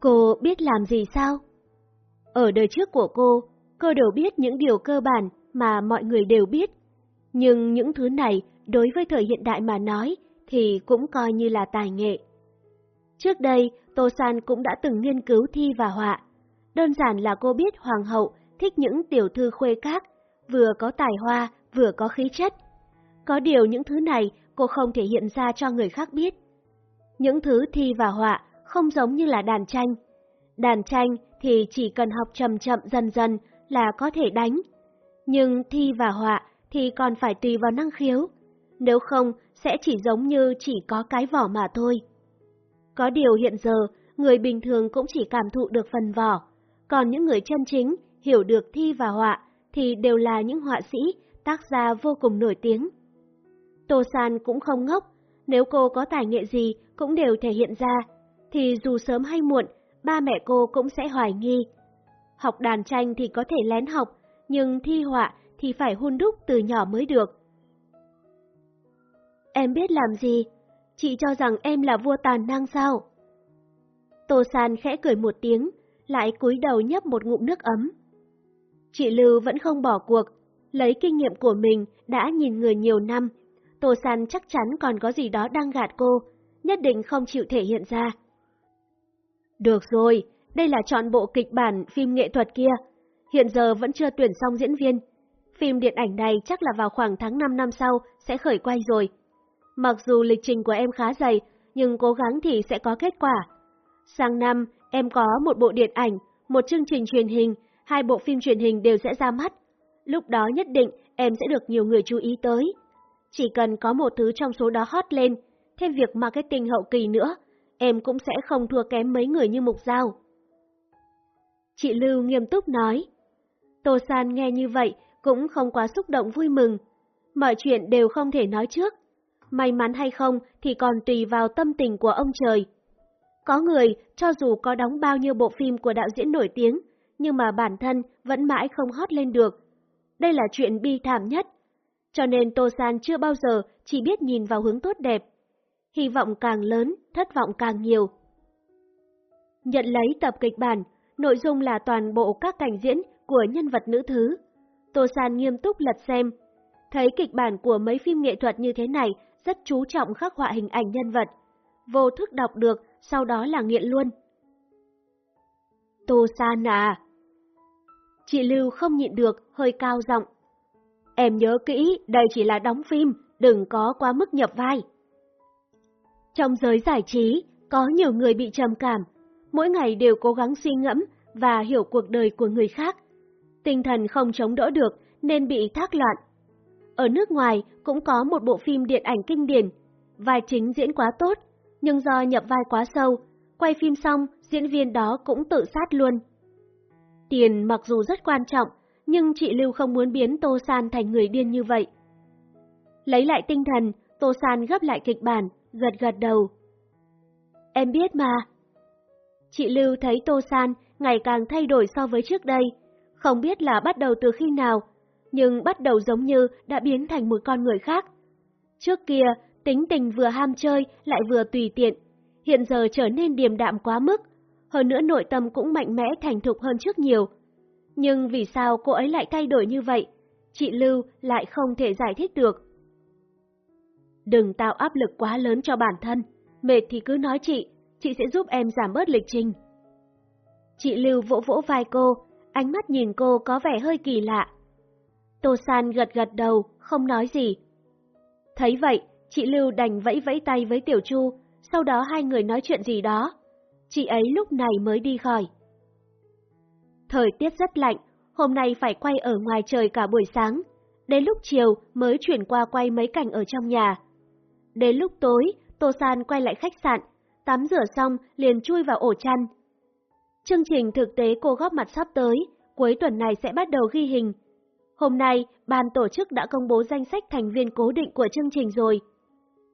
Cô biết làm gì sao? Ở đời trước của cô, cô đều biết những điều cơ bản mà mọi người đều biết. Nhưng những thứ này đối với thời hiện đại mà nói thì cũng coi như là tài nghệ. Trước đây, Tô San cũng đã từng nghiên cứu thi và họa. Đơn giản là cô biết hoàng hậu thích những tiểu thư khuê các, vừa có tài hoa, vừa có khí chất. Có điều những thứ này cô không thể hiện ra cho người khác biết. Những thứ thi và họa không giống như là đàn tranh. Đàn tranh thì chỉ cần học chậm chậm dần dần là có thể đánh. Nhưng thi và họa thì còn phải tùy vào năng khiếu. Nếu không, sẽ chỉ giống như chỉ có cái vỏ mà thôi. Có điều hiện giờ, người bình thường cũng chỉ cảm thụ được phần vỏ, còn những người chân chính hiểu được thi và họa thì đều là những họa sĩ, tác gia vô cùng nổi tiếng. Tô San cũng không ngốc, nếu cô có tài nghệ gì cũng đều thể hiện ra, thì dù sớm hay muộn, ba mẹ cô cũng sẽ hoài nghi. Học đàn tranh thì có thể lén học, nhưng thi họa thì phải hun đúc từ nhỏ mới được. Em biết làm gì? Chị cho rằng em là vua tàn năng sao? Tô San khẽ cười một tiếng, lại cúi đầu nhấp một ngụm nước ấm. Chị Lưu vẫn không bỏ cuộc, lấy kinh nghiệm của mình đã nhìn người nhiều năm. Tô San chắc chắn còn có gì đó đang gạt cô, nhất định không chịu thể hiện ra. Được rồi, đây là chọn bộ kịch bản phim nghệ thuật kia. Hiện giờ vẫn chưa tuyển xong diễn viên. Phim điện ảnh này chắc là vào khoảng tháng 5 năm sau sẽ khởi quay rồi. Mặc dù lịch trình của em khá dày, nhưng cố gắng thì sẽ có kết quả. Sang năm, em có một bộ điện ảnh, một chương trình truyền hình, hai bộ phim truyền hình đều sẽ ra mắt. Lúc đó nhất định em sẽ được nhiều người chú ý tới. Chỉ cần có một thứ trong số đó hot lên, thêm việc marketing hậu kỳ nữa, em cũng sẽ không thua kém mấy người như Mục Giao. Chị Lưu nghiêm túc nói. Tô San nghe như vậy cũng không quá xúc động vui mừng. Mọi chuyện đều không thể nói trước. May mắn hay không thì còn tùy vào tâm tình của ông trời. Có người, cho dù có đóng bao nhiêu bộ phim của đạo diễn nổi tiếng, nhưng mà bản thân vẫn mãi không hót lên được. Đây là chuyện bi thảm nhất. Cho nên Tô San chưa bao giờ chỉ biết nhìn vào hướng tốt đẹp. Hy vọng càng lớn, thất vọng càng nhiều. Nhận lấy tập kịch bản, nội dung là toàn bộ các cảnh diễn của nhân vật nữ thứ. Tô San nghiêm túc lật xem. Thấy kịch bản của mấy phim nghệ thuật như thế này rất chú trọng khắc họa hình ảnh nhân vật. Vô thức đọc được, sau đó là nghiện luôn. Tô San à! Chị Lưu không nhịn được, hơi cao giọng. Em nhớ kỹ, đây chỉ là đóng phim, đừng có quá mức nhập vai. Trong giới giải trí, có nhiều người bị trầm cảm, mỗi ngày đều cố gắng suy ngẫm và hiểu cuộc đời của người khác. Tinh thần không chống đỡ được nên bị thác loạn. Ở nước ngoài cũng có một bộ phim điện ảnh kinh điển, vai chính diễn quá tốt, nhưng do nhập vai quá sâu, quay phim xong diễn viên đó cũng tự sát luôn. Tiền mặc dù rất quan trọng, nhưng chị Lưu không muốn biến Tô San thành người điên như vậy. Lấy lại tinh thần, Tô San gấp lại kịch bản, gật gật đầu. Em biết mà. Chị Lưu thấy Tô San ngày càng thay đổi so với trước đây, không biết là bắt đầu từ khi nào, nhưng bắt đầu giống như đã biến thành một con người khác. Trước kia, tính tình vừa ham chơi lại vừa tùy tiện, hiện giờ trở nên điềm đạm quá mức, hơn nữa nội tâm cũng mạnh mẽ thành thục hơn trước nhiều. Nhưng vì sao cô ấy lại thay đổi như vậy? Chị Lưu lại không thể giải thích được. Đừng tạo áp lực quá lớn cho bản thân, mệt thì cứ nói chị, chị sẽ giúp em giảm bớt lịch trình. Chị Lưu vỗ vỗ vai cô, ánh mắt nhìn cô có vẻ hơi kỳ lạ. Tô San gật gật đầu, không nói gì. Thấy vậy, chị Lưu đành vẫy vẫy tay với Tiểu Chu, sau đó hai người nói chuyện gì đó. Chị ấy lúc này mới đi khỏi. Thời tiết rất lạnh, hôm nay phải quay ở ngoài trời cả buổi sáng, đến lúc chiều mới chuyển qua quay mấy cảnh ở trong nhà. Đến lúc tối, Tô San quay lại khách sạn, tắm rửa xong liền chui vào ổ chăn. Chương trình thực tế cô góp mặt sắp tới, cuối tuần này sẽ bắt đầu ghi hình. Hôm nay, ban tổ chức đã công bố danh sách thành viên cố định của chương trình rồi.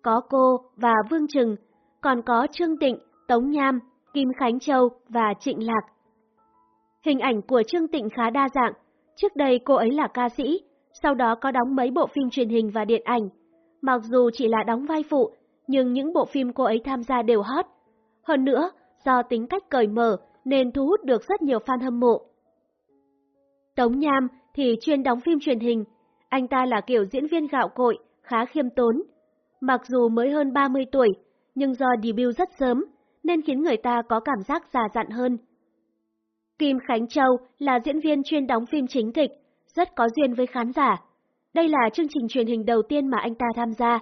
Có cô và Vương Trừng, còn có Trương Tịnh, Tống Nham, Kim Khánh Châu và Trịnh Lạc. Hình ảnh của Trương Tịnh khá đa dạng, trước đây cô ấy là ca sĩ, sau đó có đóng mấy bộ phim truyền hình và điện ảnh. Mặc dù chỉ là đóng vai phụ, nhưng những bộ phim cô ấy tham gia đều hot. Hơn nữa, do tính cách cởi mở nên thu hút được rất nhiều fan hâm mộ. Tống Nham thì chuyên đóng phim truyền hình, anh ta là kiểu diễn viên gạo cội, khá khiêm tốn. Mặc dù mới hơn 30 tuổi, nhưng do debut rất sớm, nên khiến người ta có cảm giác già dặn hơn. Kim Khánh Châu là diễn viên chuyên đóng phim chính kịch, rất có duyên với khán giả. Đây là chương trình truyền hình đầu tiên mà anh ta tham gia.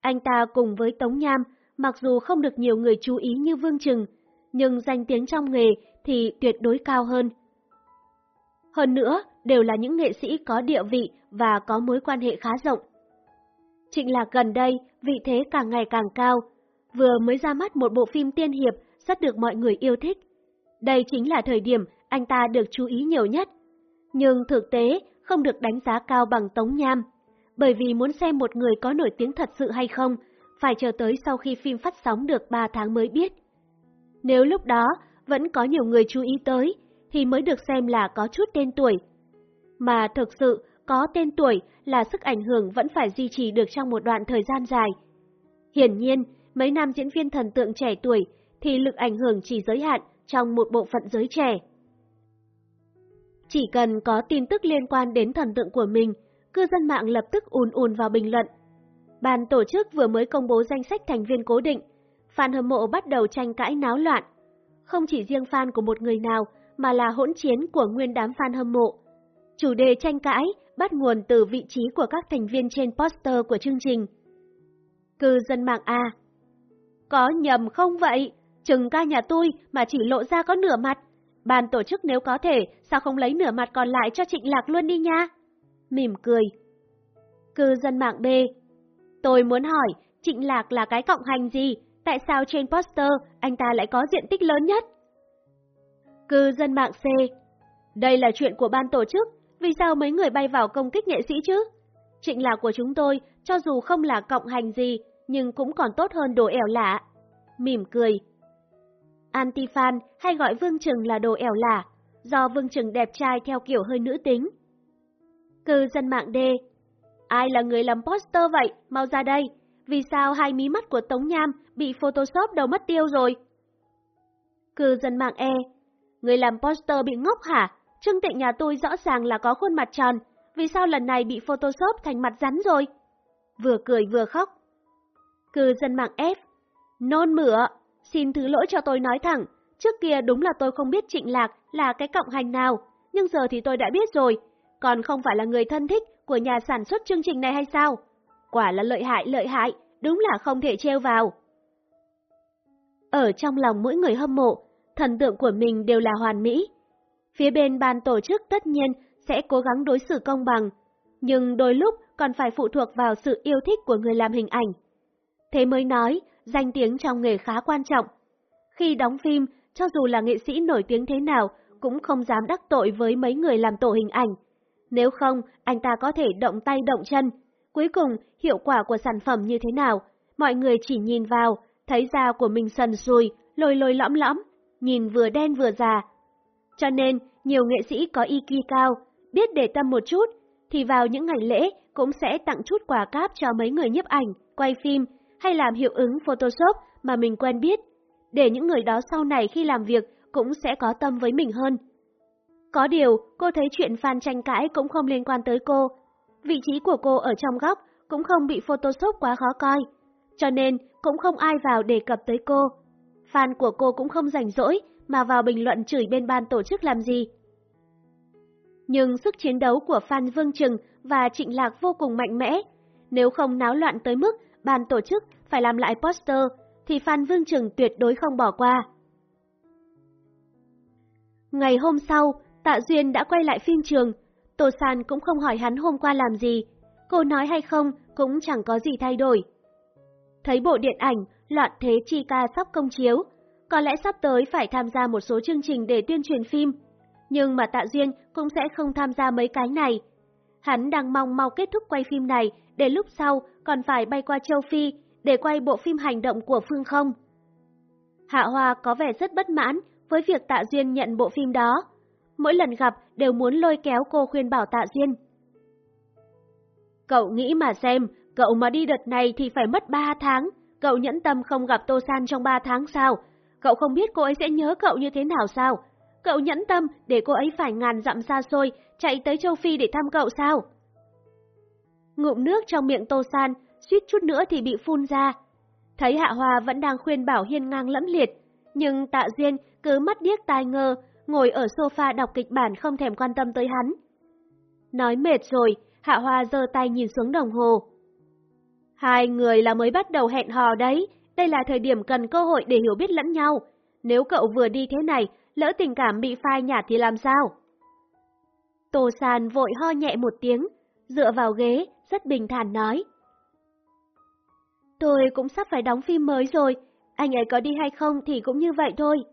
Anh ta cùng với Tống Nham, mặc dù không được nhiều người chú ý như Vương Trừng, nhưng danh tiếng trong nghề thì tuyệt đối cao hơn. Hơn nữa, đều là những nghệ sĩ có địa vị và có mối quan hệ khá rộng. Trịnh Lạc gần đây, vị thế càng ngày càng cao, vừa mới ra mắt một bộ phim tiên hiệp rất được mọi người yêu thích. Đây chính là thời điểm anh ta được chú ý nhiều nhất. Nhưng thực tế không được đánh giá cao bằng Tống Nham, bởi vì muốn xem một người có nổi tiếng thật sự hay không, phải chờ tới sau khi phim phát sóng được 3 tháng mới biết. Nếu lúc đó vẫn có nhiều người chú ý tới, thì mới được xem là có chút tên tuổi. Mà thực sự, có tên tuổi là sức ảnh hưởng vẫn phải duy trì được trong một đoạn thời gian dài. Hiển nhiên, mấy nam diễn viên thần tượng trẻ tuổi thì lực ảnh hưởng chỉ giới hạn trong một bộ phận giới trẻ. Chỉ cần có tin tức liên quan đến thần tượng của mình, cư dân mạng lập tức ùn ùn vào bình luận. Ban tổ chức vừa mới công bố danh sách thành viên cố định, fan hâm mộ bắt đầu tranh cãi náo loạn. Không chỉ riêng fan của một người nào, mà là hỗn chiến của nguyên đám fan hâm mộ. Chủ đề tranh cãi bắt nguồn từ vị trí của các thành viên trên poster của chương trình. Cư dân mạng A Có nhầm không vậy? Chừng ca nhà tôi mà chỉ lộ ra có nửa mặt. Ban tổ chức nếu có thể, sao không lấy nửa mặt còn lại cho Trịnh Lạc luôn đi nha? Mỉm cười. Cư dân mạng B Tôi muốn hỏi, Trịnh Lạc là cái cộng hành gì? Tại sao trên poster anh ta lại có diện tích lớn nhất? Cư dân mạng C Đây là chuyện của ban tổ chức, vì sao mấy người bay vào công kích nghệ sĩ chứ? Trịnh Lạc của chúng tôi, cho dù không là cộng hành gì, nhưng cũng còn tốt hơn đồ ẻo lạ. Mỉm cười. Antifan hay gọi Vương Trừng là đồ ẻo lả, do Vương Trừng đẹp trai theo kiểu hơi nữ tính. Cư dân mạng D Ai là người làm poster vậy? Mau ra đây. Vì sao hai mí mắt của Tống Nham bị Photoshop đầu mất tiêu rồi? Cư dân mạng E Người làm poster bị ngốc hả? Trương Tịnh nhà tôi rõ ràng là có khuôn mặt tròn, vì sao lần này bị Photoshop thành mặt rắn rồi? Vừa cười vừa khóc. Cư dân mạng F Nôn mửa, xin thứ lỗi cho tôi nói thẳng, trước kia đúng là tôi không biết Trịnh Lạc là cái cộng hành nào, nhưng giờ thì tôi đã biết rồi, còn không phải là người thân thích của nhà sản xuất chương trình này hay sao? Quả là lợi hại lợi hại, đúng là không thể treo vào. Ở trong lòng mỗi người hâm mộ, thần tượng của mình đều là hoàn mỹ. Phía bên ban tổ chức tất nhiên sẽ cố gắng đối xử công bằng, nhưng đôi lúc còn phải phụ thuộc vào sự yêu thích của người làm hình ảnh. Thế mới nói, danh tiếng trong nghề khá quan trọng. Khi đóng phim, cho dù là nghệ sĩ nổi tiếng thế nào, cũng không dám đắc tội với mấy người làm tổ hình ảnh. Nếu không, anh ta có thể động tay động chân. Cuối cùng, hiệu quả của sản phẩm như thế nào? Mọi người chỉ nhìn vào, thấy da của mình sần sùi, lồi lồi lõm lõm, nhìn vừa đen vừa già. Cho nên, nhiều nghệ sĩ có IQ cao, biết để tâm một chút, thì vào những ngày lễ cũng sẽ tặng chút quà cáp cho mấy người nhiếp ảnh, quay phim hay làm hiệu ứng Photoshop mà mình quen biết, để những người đó sau này khi làm việc cũng sẽ có tâm với mình hơn. Có điều, cô thấy chuyện fan tranh cãi cũng không liên quan tới cô. Vị trí của cô ở trong góc cũng không bị Photoshop quá khó coi, cho nên cũng không ai vào đề cập tới cô. Fan của cô cũng không rảnh rỗi mà vào bình luận chửi bên ban tổ chức làm gì. Nhưng sức chiến đấu của fan Vương Trừng và Trịnh Lạc vô cùng mạnh mẽ. Nếu không náo loạn tới mức ban tổ chức phải làm lại poster, thì phan Vương Trừng tuyệt đối không bỏ qua. Ngày hôm sau, Tạ Duyên đã quay lại phim trường. Tô San cũng không hỏi hắn hôm qua làm gì. Cô nói hay không cũng chẳng có gì thay đổi. Thấy bộ điện ảnh Loạn Thế Chi Ca sắp công chiếu, có lẽ sắp tới phải tham gia một số chương trình để tuyên truyền phim. Nhưng mà Tạ Duyên cũng sẽ không tham gia mấy cái này. Hắn đang mong mau kết thúc quay phim này để lúc sau còn phải bay qua châu Phi để quay bộ phim hành động của Phương Không. Hạ Hoa có vẻ rất bất mãn với việc Tạ Duyên nhận bộ phim đó. Mỗi lần gặp đều muốn lôi kéo cô khuyên bảo Tạ Duyên. Cậu nghĩ mà xem, cậu mà đi đợt này thì phải mất 3 tháng. Cậu nhẫn tâm không gặp Tô San trong 3 tháng sao? Cậu không biết cô ấy sẽ nhớ cậu như thế nào sao? Cậu nhẫn tâm để cô ấy phải ngàn dặm xa xôi chạy tới châu Phi để thăm cậu sao? Ngụm nước trong miệng Tô San, suýt chút nữa thì bị phun ra. Thấy Hạ Hoa vẫn đang khuyên bảo hiên ngang lẫm liệt, nhưng Tạ Duyên cứ mắt điếc tai ngơ, ngồi ở sofa đọc kịch bản không thèm quan tâm tới hắn. Nói mệt rồi, Hạ Hoa giơ tay nhìn xuống đồng hồ. Hai người là mới bắt đầu hẹn hò đấy, đây là thời điểm cần cơ hội để hiểu biết lẫn nhau. Nếu cậu vừa đi thế này, lỡ tình cảm bị phai nhạt thì làm sao? Tô San vội ho nhẹ một tiếng, dựa vào ghế, rất bình thản nói. Tôi cũng sắp phải đóng phim mới rồi, anh ấy có đi hay không thì cũng như vậy thôi.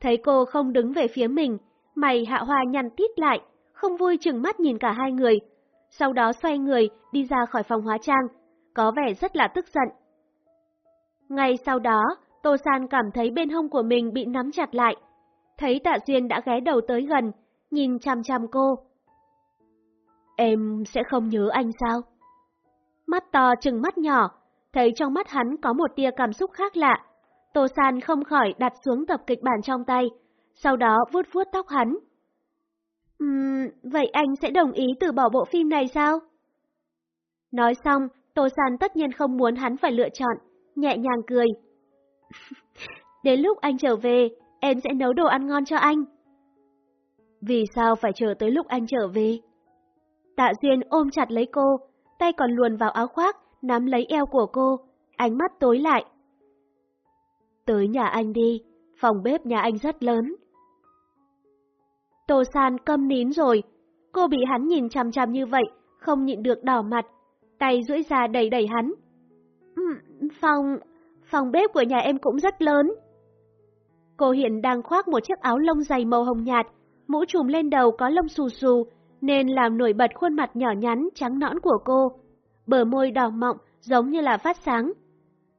Thấy cô không đứng về phía mình, mày hạ hoa nhăn tít lại, không vui chừng mắt nhìn cả hai người. Sau đó xoay người, đi ra khỏi phòng hóa trang, có vẻ rất là tức giận. Ngay sau đó, Tô San cảm thấy bên hông của mình bị nắm chặt lại. Thấy Tạ Duyên đã ghé đầu tới gần, nhìn chằm chằm cô. Em sẽ không nhớ anh sao? Mắt to chừng mắt nhỏ, thấy trong mắt hắn có một tia cảm xúc khác lạ. Tô San không khỏi đặt xuống tập kịch bản trong tay, sau đó vuốt vuốt tóc hắn. Uhm, vậy anh sẽ đồng ý từ bỏ bộ phim này sao? Nói xong, Tô San tất nhiên không muốn hắn phải lựa chọn, nhẹ nhàng cười. Đến lúc anh trở về, em sẽ nấu đồ ăn ngon cho anh. Vì sao phải chờ tới lúc anh trở về? Tạ Duyên ôm chặt lấy cô, tay còn luồn vào áo khoác, nắm lấy eo của cô, ánh mắt tối lại. Tới nhà anh đi, phòng bếp nhà anh rất lớn. Tô San câm nín rồi, cô bị hắn nhìn chằm chằm như vậy, không nhịn được đỏ mặt, tay duỗi ra đẩy đẩy hắn. Phòng, phòng bếp của nhà em cũng rất lớn. Cô hiện đang khoác một chiếc áo lông dày màu hồng nhạt, mũ trùm lên đầu có lông xù xù, nên làm nổi bật khuôn mặt nhỏ nhắn trắng nõn của cô. Bờ môi đỏ mọng giống như là phát sáng.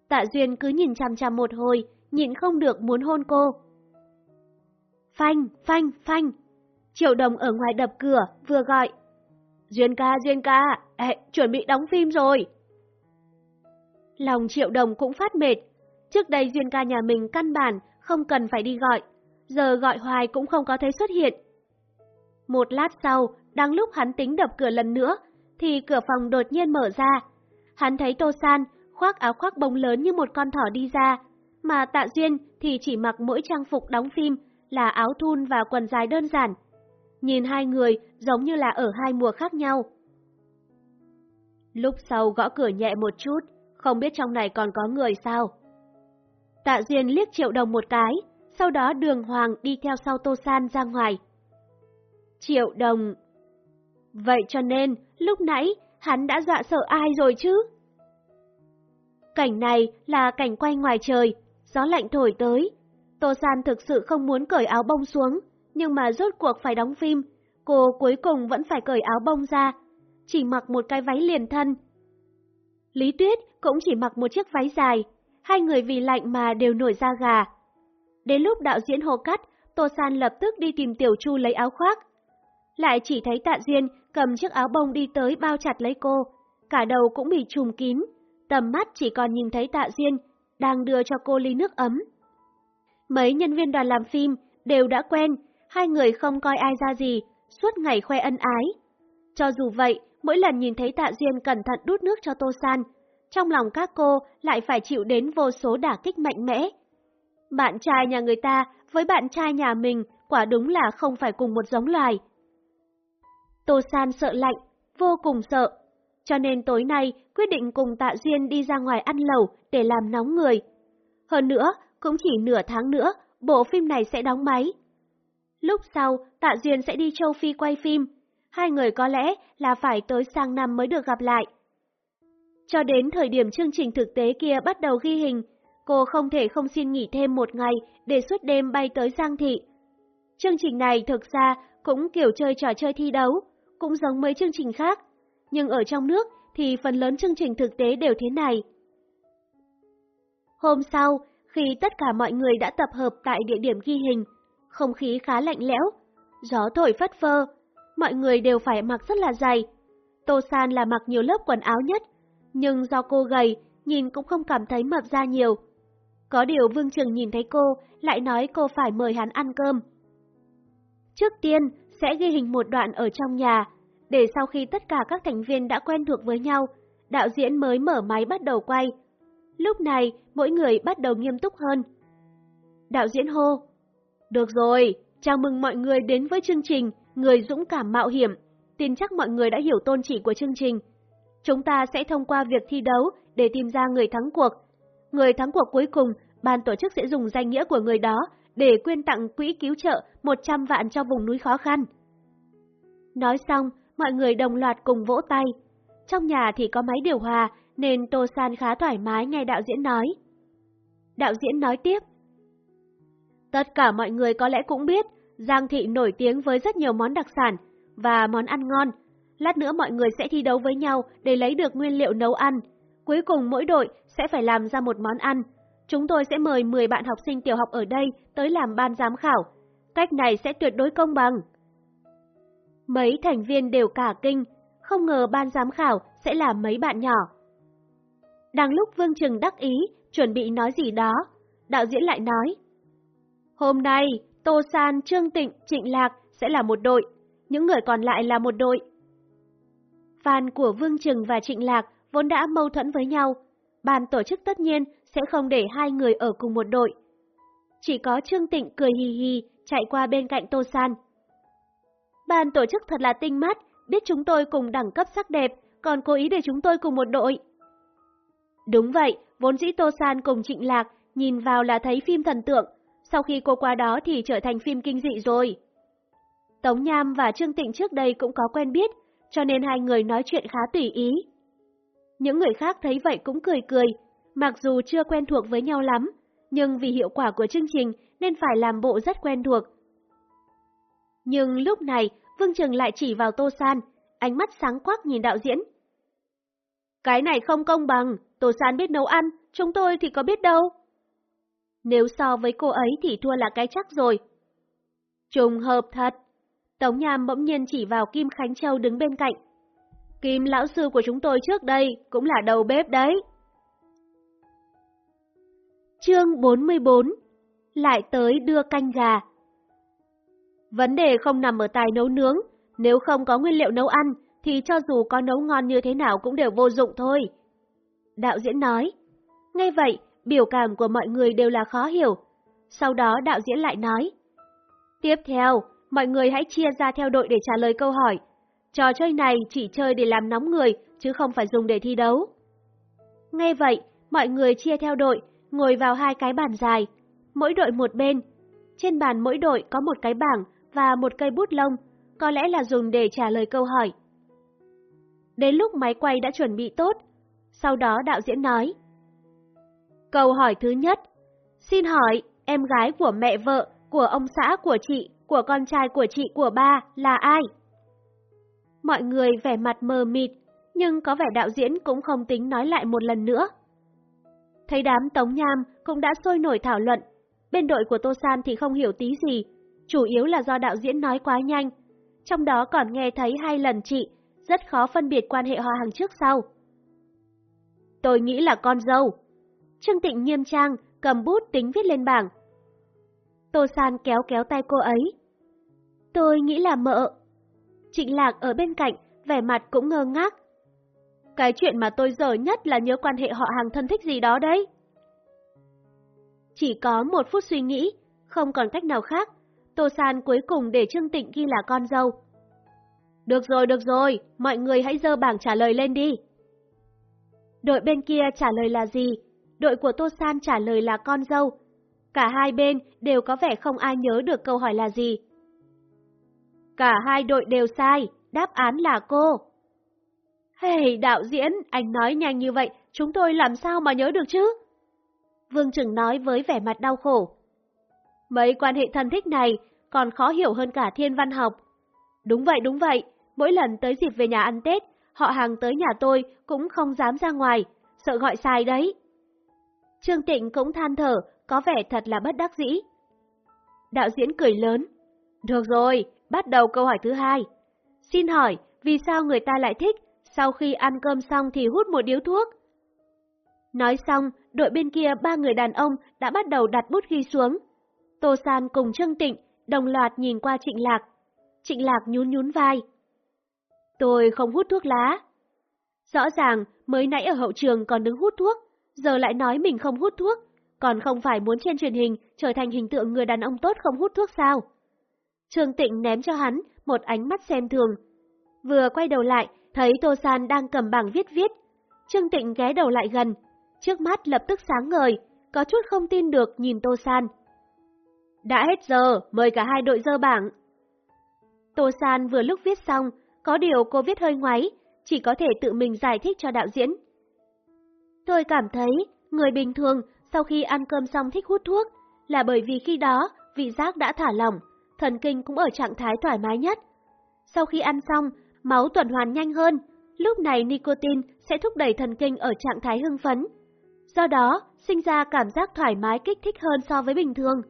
Tạ Duyên cứ nhìn chằm chằm một hồi, nhịn không được muốn hôn cô. Phanh, phanh, phanh. Triệu đồng ở ngoài đập cửa, vừa gọi. Duyên ca, Duyên ca, ê, chuẩn bị đóng phim rồi. Lòng triệu đồng cũng phát mệt. Trước đây Duyên ca nhà mình căn bản không cần phải đi gọi, giờ gọi hoài cũng không có thấy xuất hiện. Một lát sau, đang lúc hắn tính đập cửa lần nữa, thì cửa phòng đột nhiên mở ra. Hắn thấy Tô San khoác áo khoác bông lớn như một con thỏ đi ra, mà Tạ Duyên thì chỉ mặc mỗi trang phục đóng phim là áo thun và quần dài đơn giản. Nhìn hai người giống như là ở hai mùa khác nhau. Lúc sau gõ cửa nhẹ một chút, không biết trong này còn có người sao. Tạ Duyên liếc triệu đồng một cái, sau đó đường hoàng đi theo sau Tô San ra ngoài. Triệu đồng... Vậy cho nên, lúc nãy, hắn đã dọa sợ ai rồi chứ? Cảnh này là cảnh quay ngoài trời, gió lạnh thổi tới. Tô San thực sự không muốn cởi áo bông xuống, nhưng mà rốt cuộc phải đóng phim, cô cuối cùng vẫn phải cởi áo bông ra, chỉ mặc một cái váy liền thân. Lý Tuyết cũng chỉ mặc một chiếc váy dài, hai người vì lạnh mà đều nổi da gà. Đến lúc đạo diễn hồ cắt, Tô San lập tức đi tìm Tiểu Chu lấy áo khoác. Lại chỉ thấy Tạ Duyên cầm chiếc áo bông đi tới bao chặt lấy cô, cả đầu cũng bị trùm kín, tầm mắt chỉ còn nhìn thấy Tạ Duyên đang đưa cho cô ly nước ấm. Mấy nhân viên đoàn làm phim đều đã quen, hai người không coi ai ra gì, suốt ngày khoe ân ái. Cho dù vậy, mỗi lần nhìn thấy Tạ Duyên cẩn thận đút nước cho Tô San, trong lòng các cô lại phải chịu đến vô số đả kích mạnh mẽ. Bạn trai nhà người ta với bạn trai nhà mình quả đúng là không phải cùng một giống loài. Tô San sợ lạnh, vô cùng sợ, cho nên tối nay quyết định cùng Tạ Duyên đi ra ngoài ăn lẩu để làm nóng người. Hơn nữa, cũng chỉ nửa tháng nữa, bộ phim này sẽ đóng máy. Lúc sau, Tạ Duyên sẽ đi châu Phi quay phim, hai người có lẽ là phải tới sang năm mới được gặp lại. Cho đến thời điểm chương trình thực tế kia bắt đầu ghi hình, cô không thể không xin nghỉ thêm một ngày để suốt đêm bay tới Giang Thị. Chương trình này thực ra cũng kiểu chơi trò chơi thi đấu, cũng giống mấy chương trình khác, nhưng ở trong nước thì phần lớn chương trình thực tế đều thế này. Hôm sau, khi tất cả mọi người đã tập hợp tại địa điểm ghi hình, không khí khá lạnh lẽo, gió thổi phất phơ, mọi người đều phải mặc rất là dày. Tô San là mặc nhiều lớp quần áo nhất, nhưng do cô gầy, nhìn cũng không cảm thấy mập ra nhiều. Có điều Vương Trường nhìn thấy cô, lại nói cô phải mời hắn ăn cơm. Trước tiên, sẽ ghi hình một đoạn ở trong nhà, để sau khi tất cả các thành viên đã quen thuộc với nhau, đạo diễn mới mở máy bắt đầu quay. Lúc này, mỗi người bắt đầu nghiêm túc hơn. Đạo diễn hô, được rồi, chào mừng mọi người đến với chương trình Người Dũng Cảm Mạo Hiểm. Tin chắc mọi người đã hiểu tôn chỉ của chương trình. Chúng ta sẽ thông qua việc thi đấu để tìm ra người thắng cuộc. Người thắng cuộc cuối cùng, ban tổ chức sẽ dùng danh nghĩa của người đó để quyên tặng quỹ cứu trợ 100 vạn cho vùng núi khó khăn. Nói xong, mọi người đồng loạt cùng vỗ tay. Trong nhà thì có máy điều hòa, nên Tô San khá thoải mái nghe đạo diễn nói. Đạo diễn nói tiếp. Tất cả mọi người có lẽ cũng biết, Giang Thị nổi tiếng với rất nhiều món đặc sản và món ăn ngon. Lát nữa mọi người sẽ thi đấu với nhau để lấy được nguyên liệu nấu ăn. Cuối cùng mỗi đội sẽ phải làm ra một món ăn. Chúng tôi sẽ mời 10 bạn học sinh tiểu học ở đây tới làm ban giám khảo. Cách này sẽ tuyệt đối công bằng. Mấy thành viên đều cả kinh, không ngờ ban giám khảo sẽ là mấy bạn nhỏ. Đang lúc Vương Trừng đắc ý, chuẩn bị nói gì đó, đạo diễn lại nói. Hôm nay, Tô San, Trương Tịnh, Trịnh Lạc sẽ là một đội, những người còn lại là một đội. Fan của Vương Trừng và Trịnh Lạc vốn đã mâu thuẫn với nhau, ban tổ chức tất nhiên sẽ không để hai người ở cùng một đội. Chỉ có Trương Tịnh cười hì hì chạy qua bên cạnh Tô San. Ban tổ chức thật là tinh mắt, biết chúng tôi cùng đẳng cấp sắc đẹp, còn cố ý để chúng tôi cùng một đội. Đúng vậy, vốn dĩ Tô San cùng Trịnh Lạc nhìn vào là thấy phim thần tượng, sau khi cô qua đó thì trở thành phim kinh dị rồi. Tống Nham và Trương Tịnh trước đây cũng có quen biết, cho nên hai người nói chuyện khá tùy ý. Những người khác thấy vậy cũng cười cười, mặc dù chưa quen thuộc với nhau lắm, nhưng vì hiệu quả của chương trình nên phải làm bộ rất quen thuộc. Nhưng lúc này, Vương Trường lại chỉ vào Tô San, ánh mắt sáng quắc nhìn đạo diễn. Cái này không công bằng, Tô San biết nấu ăn, chúng tôi thì có biết đâu. Nếu so với cô ấy thì thua là cái chắc rồi. Trùng hợp thật. Tống Nham bỗng nhiên chỉ vào Kim Khánh Châu đứng bên cạnh. Kim lão sư của chúng tôi trước đây cũng là đầu bếp đấy. Chương 44 Lại tới đưa canh gà Vấn đề không nằm ở tài nấu nướng, nếu không có nguyên liệu nấu ăn thì cho dù có nấu ngon như thế nào cũng đều vô dụng thôi. Đạo diễn nói. Ngay vậy, biểu cảm của mọi người đều là khó hiểu. Sau đó đạo diễn lại nói. Tiếp theo, mọi người hãy chia ra theo đội để trả lời câu hỏi. Trò chơi này chỉ chơi để làm nóng người, chứ không phải dùng để thi đấu. Ngay vậy, mọi người chia theo đội, ngồi vào hai cái bàn dài, mỗi đội một bên. Trên bàn mỗi đội có một cái bảng và một cây bút lông, có lẽ là dùng để trả lời câu hỏi. Đến lúc máy quay đã chuẩn bị tốt, sau đó đạo diễn nói. Câu hỏi thứ nhất, xin hỏi em gái của mẹ vợ, của ông xã của chị, của con trai của chị của ba là ai? Mọi người vẻ mặt mờ mịt, nhưng có vẻ đạo diễn cũng không tính nói lại một lần nữa. Thấy đám Tống Nham cũng đã sôi nổi thảo luận, bên đội của Tô San thì không hiểu tí gì, chủ yếu là do đạo diễn nói quá nhanh, trong đó còn nghe thấy hai lần chị, rất khó phân biệt quan hệ họ hàng trước sau. Tôi nghĩ là con dâu. Trương Tịnh nghiêm trang, cầm bút tính viết lên bảng. Tô San kéo kéo tay cô ấy. Tôi nghĩ là mợ. Trịnh Lạc ở bên cạnh, vẻ mặt cũng ngơ ngác. Cái chuyện mà tôi dở nhất là nhớ quan hệ họ hàng thân thích gì đó đấy. Chỉ có một phút suy nghĩ, không còn cách nào khác, Tô San cuối cùng để Trương Tịnh ghi là con dâu. Được rồi, được rồi, mọi người hãy dơ bảng trả lời lên đi. Đội bên kia trả lời là gì? Đội của Tô San trả lời là con dâu. Cả hai bên đều có vẻ không ai nhớ được câu hỏi là gì. Cả hai đội đều sai, đáp án là cô. Hey, đạo diễn, anh nói nhanh như vậy, chúng tôi làm sao mà nhớ được chứ? Vương Trừng nói với vẻ mặt đau khổ. Mấy quan hệ thân thích này còn khó hiểu hơn cả thiên văn học. Đúng vậy, đúng vậy, mỗi lần tới dịp về nhà ăn Tết, họ hàng tới nhà tôi cũng không dám ra ngoài, sợ gọi sai đấy. Trương Tịnh cũng than thở, có vẻ thật là bất đắc dĩ. Đạo diễn cười lớn. Được rồi, bắt đầu câu hỏi thứ hai. Xin hỏi, vì sao người ta lại thích sau khi ăn cơm xong thì hút một điếu thuốc? Nói xong, đội bên kia ba người đàn ông đã bắt đầu đặt bút ghi xuống. Tô San cùng Trương Tịnh đồng loạt nhìn qua Trịnh Lạc. Trịnh Lạc nhún nhún vai. Tôi không hút thuốc lá. Rõ ràng, mới nãy ở hậu trường còn đứng hút thuốc, giờ lại nói mình không hút thuốc, còn không phải muốn trên truyền hình trở thành hình tượng người đàn ông tốt không hút thuốc sao? Trương Tịnh ném cho hắn một ánh mắt xem thường. Vừa quay đầu lại, thấy Tô San đang cầm bảng viết viết. Trương Tịnh ghé đầu lại gần, trước mắt lập tức sáng ngời, có chút không tin được nhìn Tô San. Đã hết giờ, mời cả hai đội dơ bảng. Tô San vừa lúc viết xong, có điều cô viết hơi ngoáy, chỉ có thể tự mình giải thích cho đạo diễn. Tôi cảm thấy, người bình thường sau khi ăn cơm xong thích hút thuốc là bởi vì khi đó vị giác đã thả lỏng, thần kinh cũng ở trạng thái thoải mái nhất. Sau khi ăn xong, máu tuần hoàn nhanh hơn, lúc này nicotine sẽ thúc đẩy thần kinh ở trạng thái hưng phấn. Do đó, sinh ra cảm giác thoải mái kích thích hơn so với bình thường.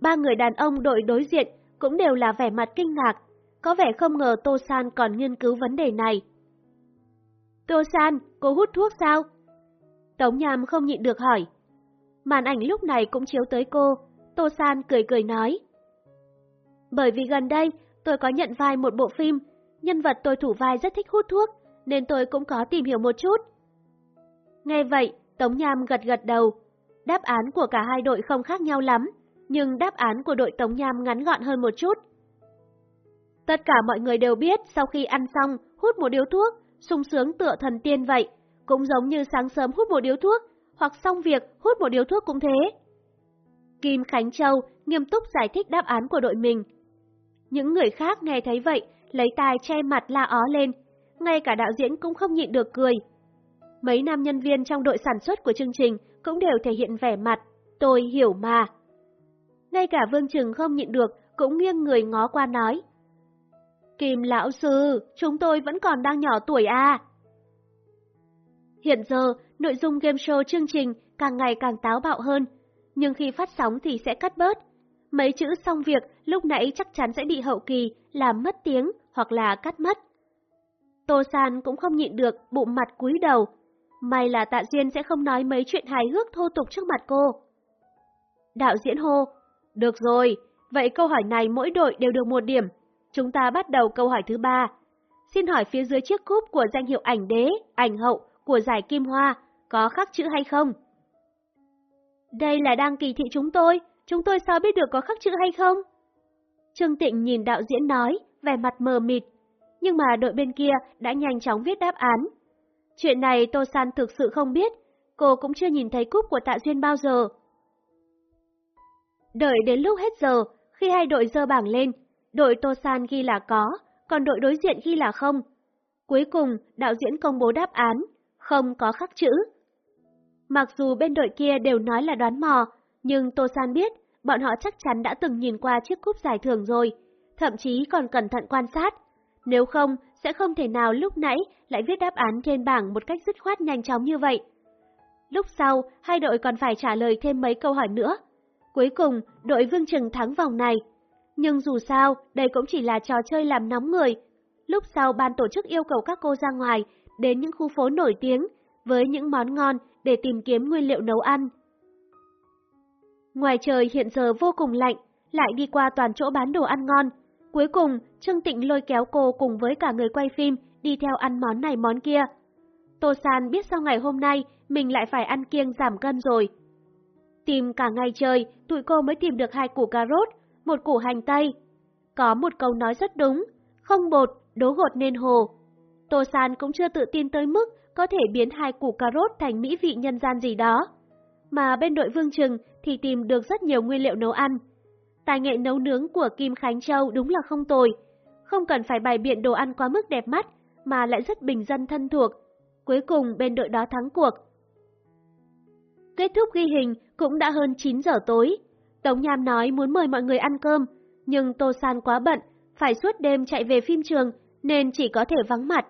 Ba người đàn ông đội đối diện cũng đều là vẻ mặt kinh ngạc, có vẻ không ngờ Tô San còn nghiên cứu vấn đề này. Tô San, cô hút thuốc sao? Tống Nham không nhịn được hỏi. Màn ảnh lúc này cũng chiếu tới cô, Tô San cười cười nói. Bởi vì gần đây, tôi có nhận vai một bộ phim, nhân vật tôi thủ vai rất thích hút thuốc, nên tôi cũng có tìm hiểu một chút. Nghe vậy, Tống Nham gật gật đầu. Đáp án của cả hai đội không khác nhau lắm, nhưng đáp án của đội Tống Nham ngắn gọn hơn một chút. Tất cả mọi người đều biết sau khi ăn xong, hút một điếu thuốc, sung sướng tựa thần tiên vậy, cũng giống như sáng sớm hút một điếu thuốc, hoặc xong việc hút một điếu thuốc cũng thế. Kim Khánh Châu nghiêm túc giải thích đáp án của đội mình. Những người khác nghe thấy vậy, lấy tay che mặt la ó lên, ngay cả đạo diễn cũng không nhịn được cười. Mấy nam nhân viên trong đội sản xuất của chương trình cũng đều thể hiện vẻ mặt, tôi hiểu mà. Ngay cả Vương Trừng không nhịn được, cũng nghiêng người ngó qua nói. Kim lão sư, chúng tôi vẫn còn đang nhỏ tuổi à. Hiện giờ, nội dung game show chương trình càng ngày càng táo bạo hơn, nhưng khi phát sóng thì sẽ cắt bớt. Mấy chữ xong việc lúc nãy chắc chắn sẽ bị hậu kỳ làm mất tiếng hoặc là cắt mất. Tô San cũng không nhịn được bụng mặt cúi đầu. May là Tạ Duyên sẽ không nói mấy chuyện hài hước thô tục trước mặt cô. Đạo diễn hô, được rồi, vậy câu hỏi này mỗi đội đều được một điểm. Chúng ta bắt đầu câu hỏi thứ ba. Xin hỏi phía dưới chiếc cúp của danh hiệu ảnh đế, ảnh hậu của giải Kim Hoa có khắc chữ hay không? Đây là đang kỳ thị chúng tôi, chúng tôi sao biết được có khắc chữ hay không? Trương Tịnh nhìn đạo diễn nói, vẻ mặt mờ mịt, nhưng mà đội bên kia đã nhanh chóng viết đáp án. Chuyện này Tô San thực sự không biết, cô cũng chưa nhìn thấy cúp của Tạ Duyên bao giờ. Đợi đến lúc hết giờ, khi hai đội dơ bảng lên, đội Tô San ghi là có, còn đội đối diện ghi là không. Cuối cùng, đạo diễn công bố đáp án, không có khắc chữ. Mặc dù bên đội kia đều nói là đoán mò, nhưng Tô San biết bọn họ chắc chắn đã từng nhìn qua chiếc cúp giải thưởng rồi, thậm chí còn cẩn thận quan sát. Nếu không, sẽ không thể nào lúc nãy lại viết đáp án trên bảng một cách dứt khoát nhanh chóng như vậy. Lúc sau, hai đội còn phải trả lời thêm mấy câu hỏi nữa. Cuối cùng, đội Vương Trừng thắng vòng này. Nhưng dù sao, đây cũng chỉ là trò chơi làm nóng người. Lúc sau ban tổ chức yêu cầu các cô ra ngoài, đến những khu phố nổi tiếng, với những món ngon để tìm kiếm nguyên liệu nấu ăn. Ngoài trời hiện giờ vô cùng lạnh, lại đi qua toàn chỗ bán đồ ăn ngon. Cuối cùng, Trương Tịnh lôi kéo cô cùng với cả người quay phim đi theo ăn món này món kia. Tô San biết sau ngày hôm nay mình lại phải ăn kiêng giảm cân rồi. Tìm cả ngày trời, tụi cô mới tìm được hai củ cà rốt, một củ hành tây. Có một câu nói rất đúng, không bột, đố gột nên hồ. Tô San cũng chưa tự tin tới mức có thể biến hai củ cà rốt thành mỹ vị nhân gian gì đó. Mà bên đội Vương Trừng thì tìm được rất nhiều nguyên liệu nấu ăn. Tài nghệ nấu nướng của Kim Khánh Châu đúng là không tồi, không cần phải bày biện đồ ăn quá mức đẹp mắt mà lại rất bình dân thân thuộc. Cuối cùng bên đội đó thắng cuộc. Kết thúc ghi hình cũng đã hơn 9 giờ tối. Tống Nham nói muốn mời mọi người ăn cơm, nhưng Tô San quá bận, phải suốt đêm chạy về phim trường nên chỉ có thể vắng mặt.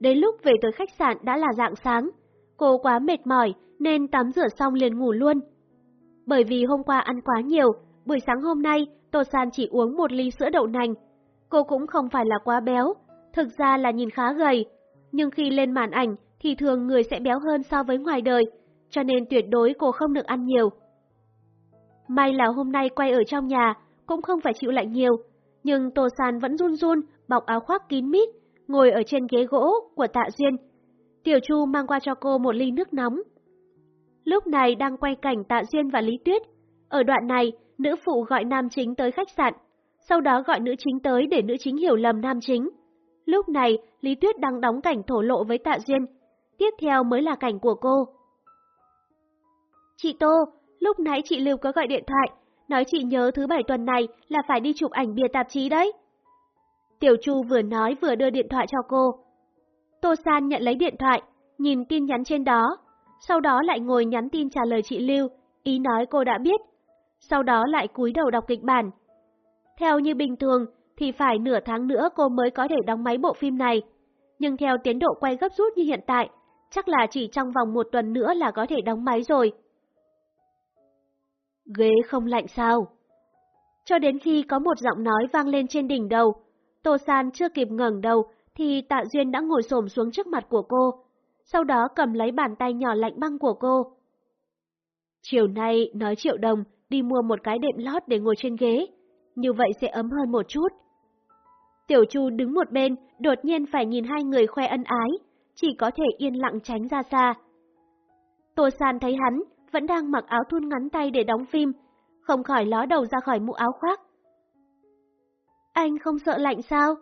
Đến lúc về tới khách sạn đã là dạng sáng, cô quá mệt mỏi nên tắm rửa xong liền ngủ luôn. Bởi vì hôm qua ăn quá nhiều, buổi sáng hôm nay Tô San chỉ uống một ly sữa đậu nành. Cô cũng không phải là quá béo, thực ra là nhìn khá gầy, nhưng khi lên màn ảnh thì thường người sẽ béo hơn so với ngoài đời, cho nên tuyệt đối cô không được ăn nhiều. May là hôm nay quay ở trong nhà, cũng không phải chịu lạnh nhiều, nhưng Tô San vẫn run run, bọc áo khoác kín mít, ngồi ở trên ghế gỗ của Tạ Duyên. Tiểu Chu mang qua cho cô một ly nước nóng. Lúc này đang quay cảnh Tạ Duyên và Lý Tuyết. Ở đoạn này, nữ phụ gọi nam chính tới khách sạn, sau đó gọi nữ chính tới để nữ chính hiểu lầm nam chính. Lúc này, Lý Tuyết đang đóng cảnh thổ lộ với Tạ Duyên. Tiếp theo mới là cảnh của cô. Chị Tô, lúc nãy chị Lưu có gọi điện thoại, nói chị nhớ thứ bảy tuần này là phải đi chụp ảnh bìa tạp chí đấy. Tiểu Chu vừa nói vừa đưa điện thoại cho cô. Tô San nhận lấy điện thoại, nhìn tin nhắn trên đó, sau đó lại ngồi nhắn tin trả lời chị Lưu, ý nói cô đã biết. Sau đó lại cúi đầu đọc kịch bản. Theo như bình thường thì phải nửa tháng nữa cô mới có thể đóng máy bộ phim này. Nhưng theo tiến độ quay gấp rút như hiện tại, chắc là chỉ trong vòng một tuần nữa là có thể đóng máy rồi. Ghế không lạnh sao? Cho đến khi có một giọng nói vang lên trên đỉnh đầu, Tô San chưa kịp ngẩng đầu thì Tạ Duyên đã ngồi xổm xuống trước mặt của cô, sau đó cầm lấy bàn tay nhỏ lạnh băng của cô. Chiều nay nói triệu đồng đi mua một cái đệm lót để ngồi trên ghế, như vậy sẽ ấm hơn một chút. Tiểu Chu đứng một bên, đột nhiên phải nhìn hai người khoe ân ái, chỉ có thể yên lặng tránh ra xa. Tô San thấy hắn vẫn đang mặc áo thun ngắn tay để đóng phim, không khỏi ló đầu ra khỏi mũ áo khoác. Anh không sợ lạnh sao?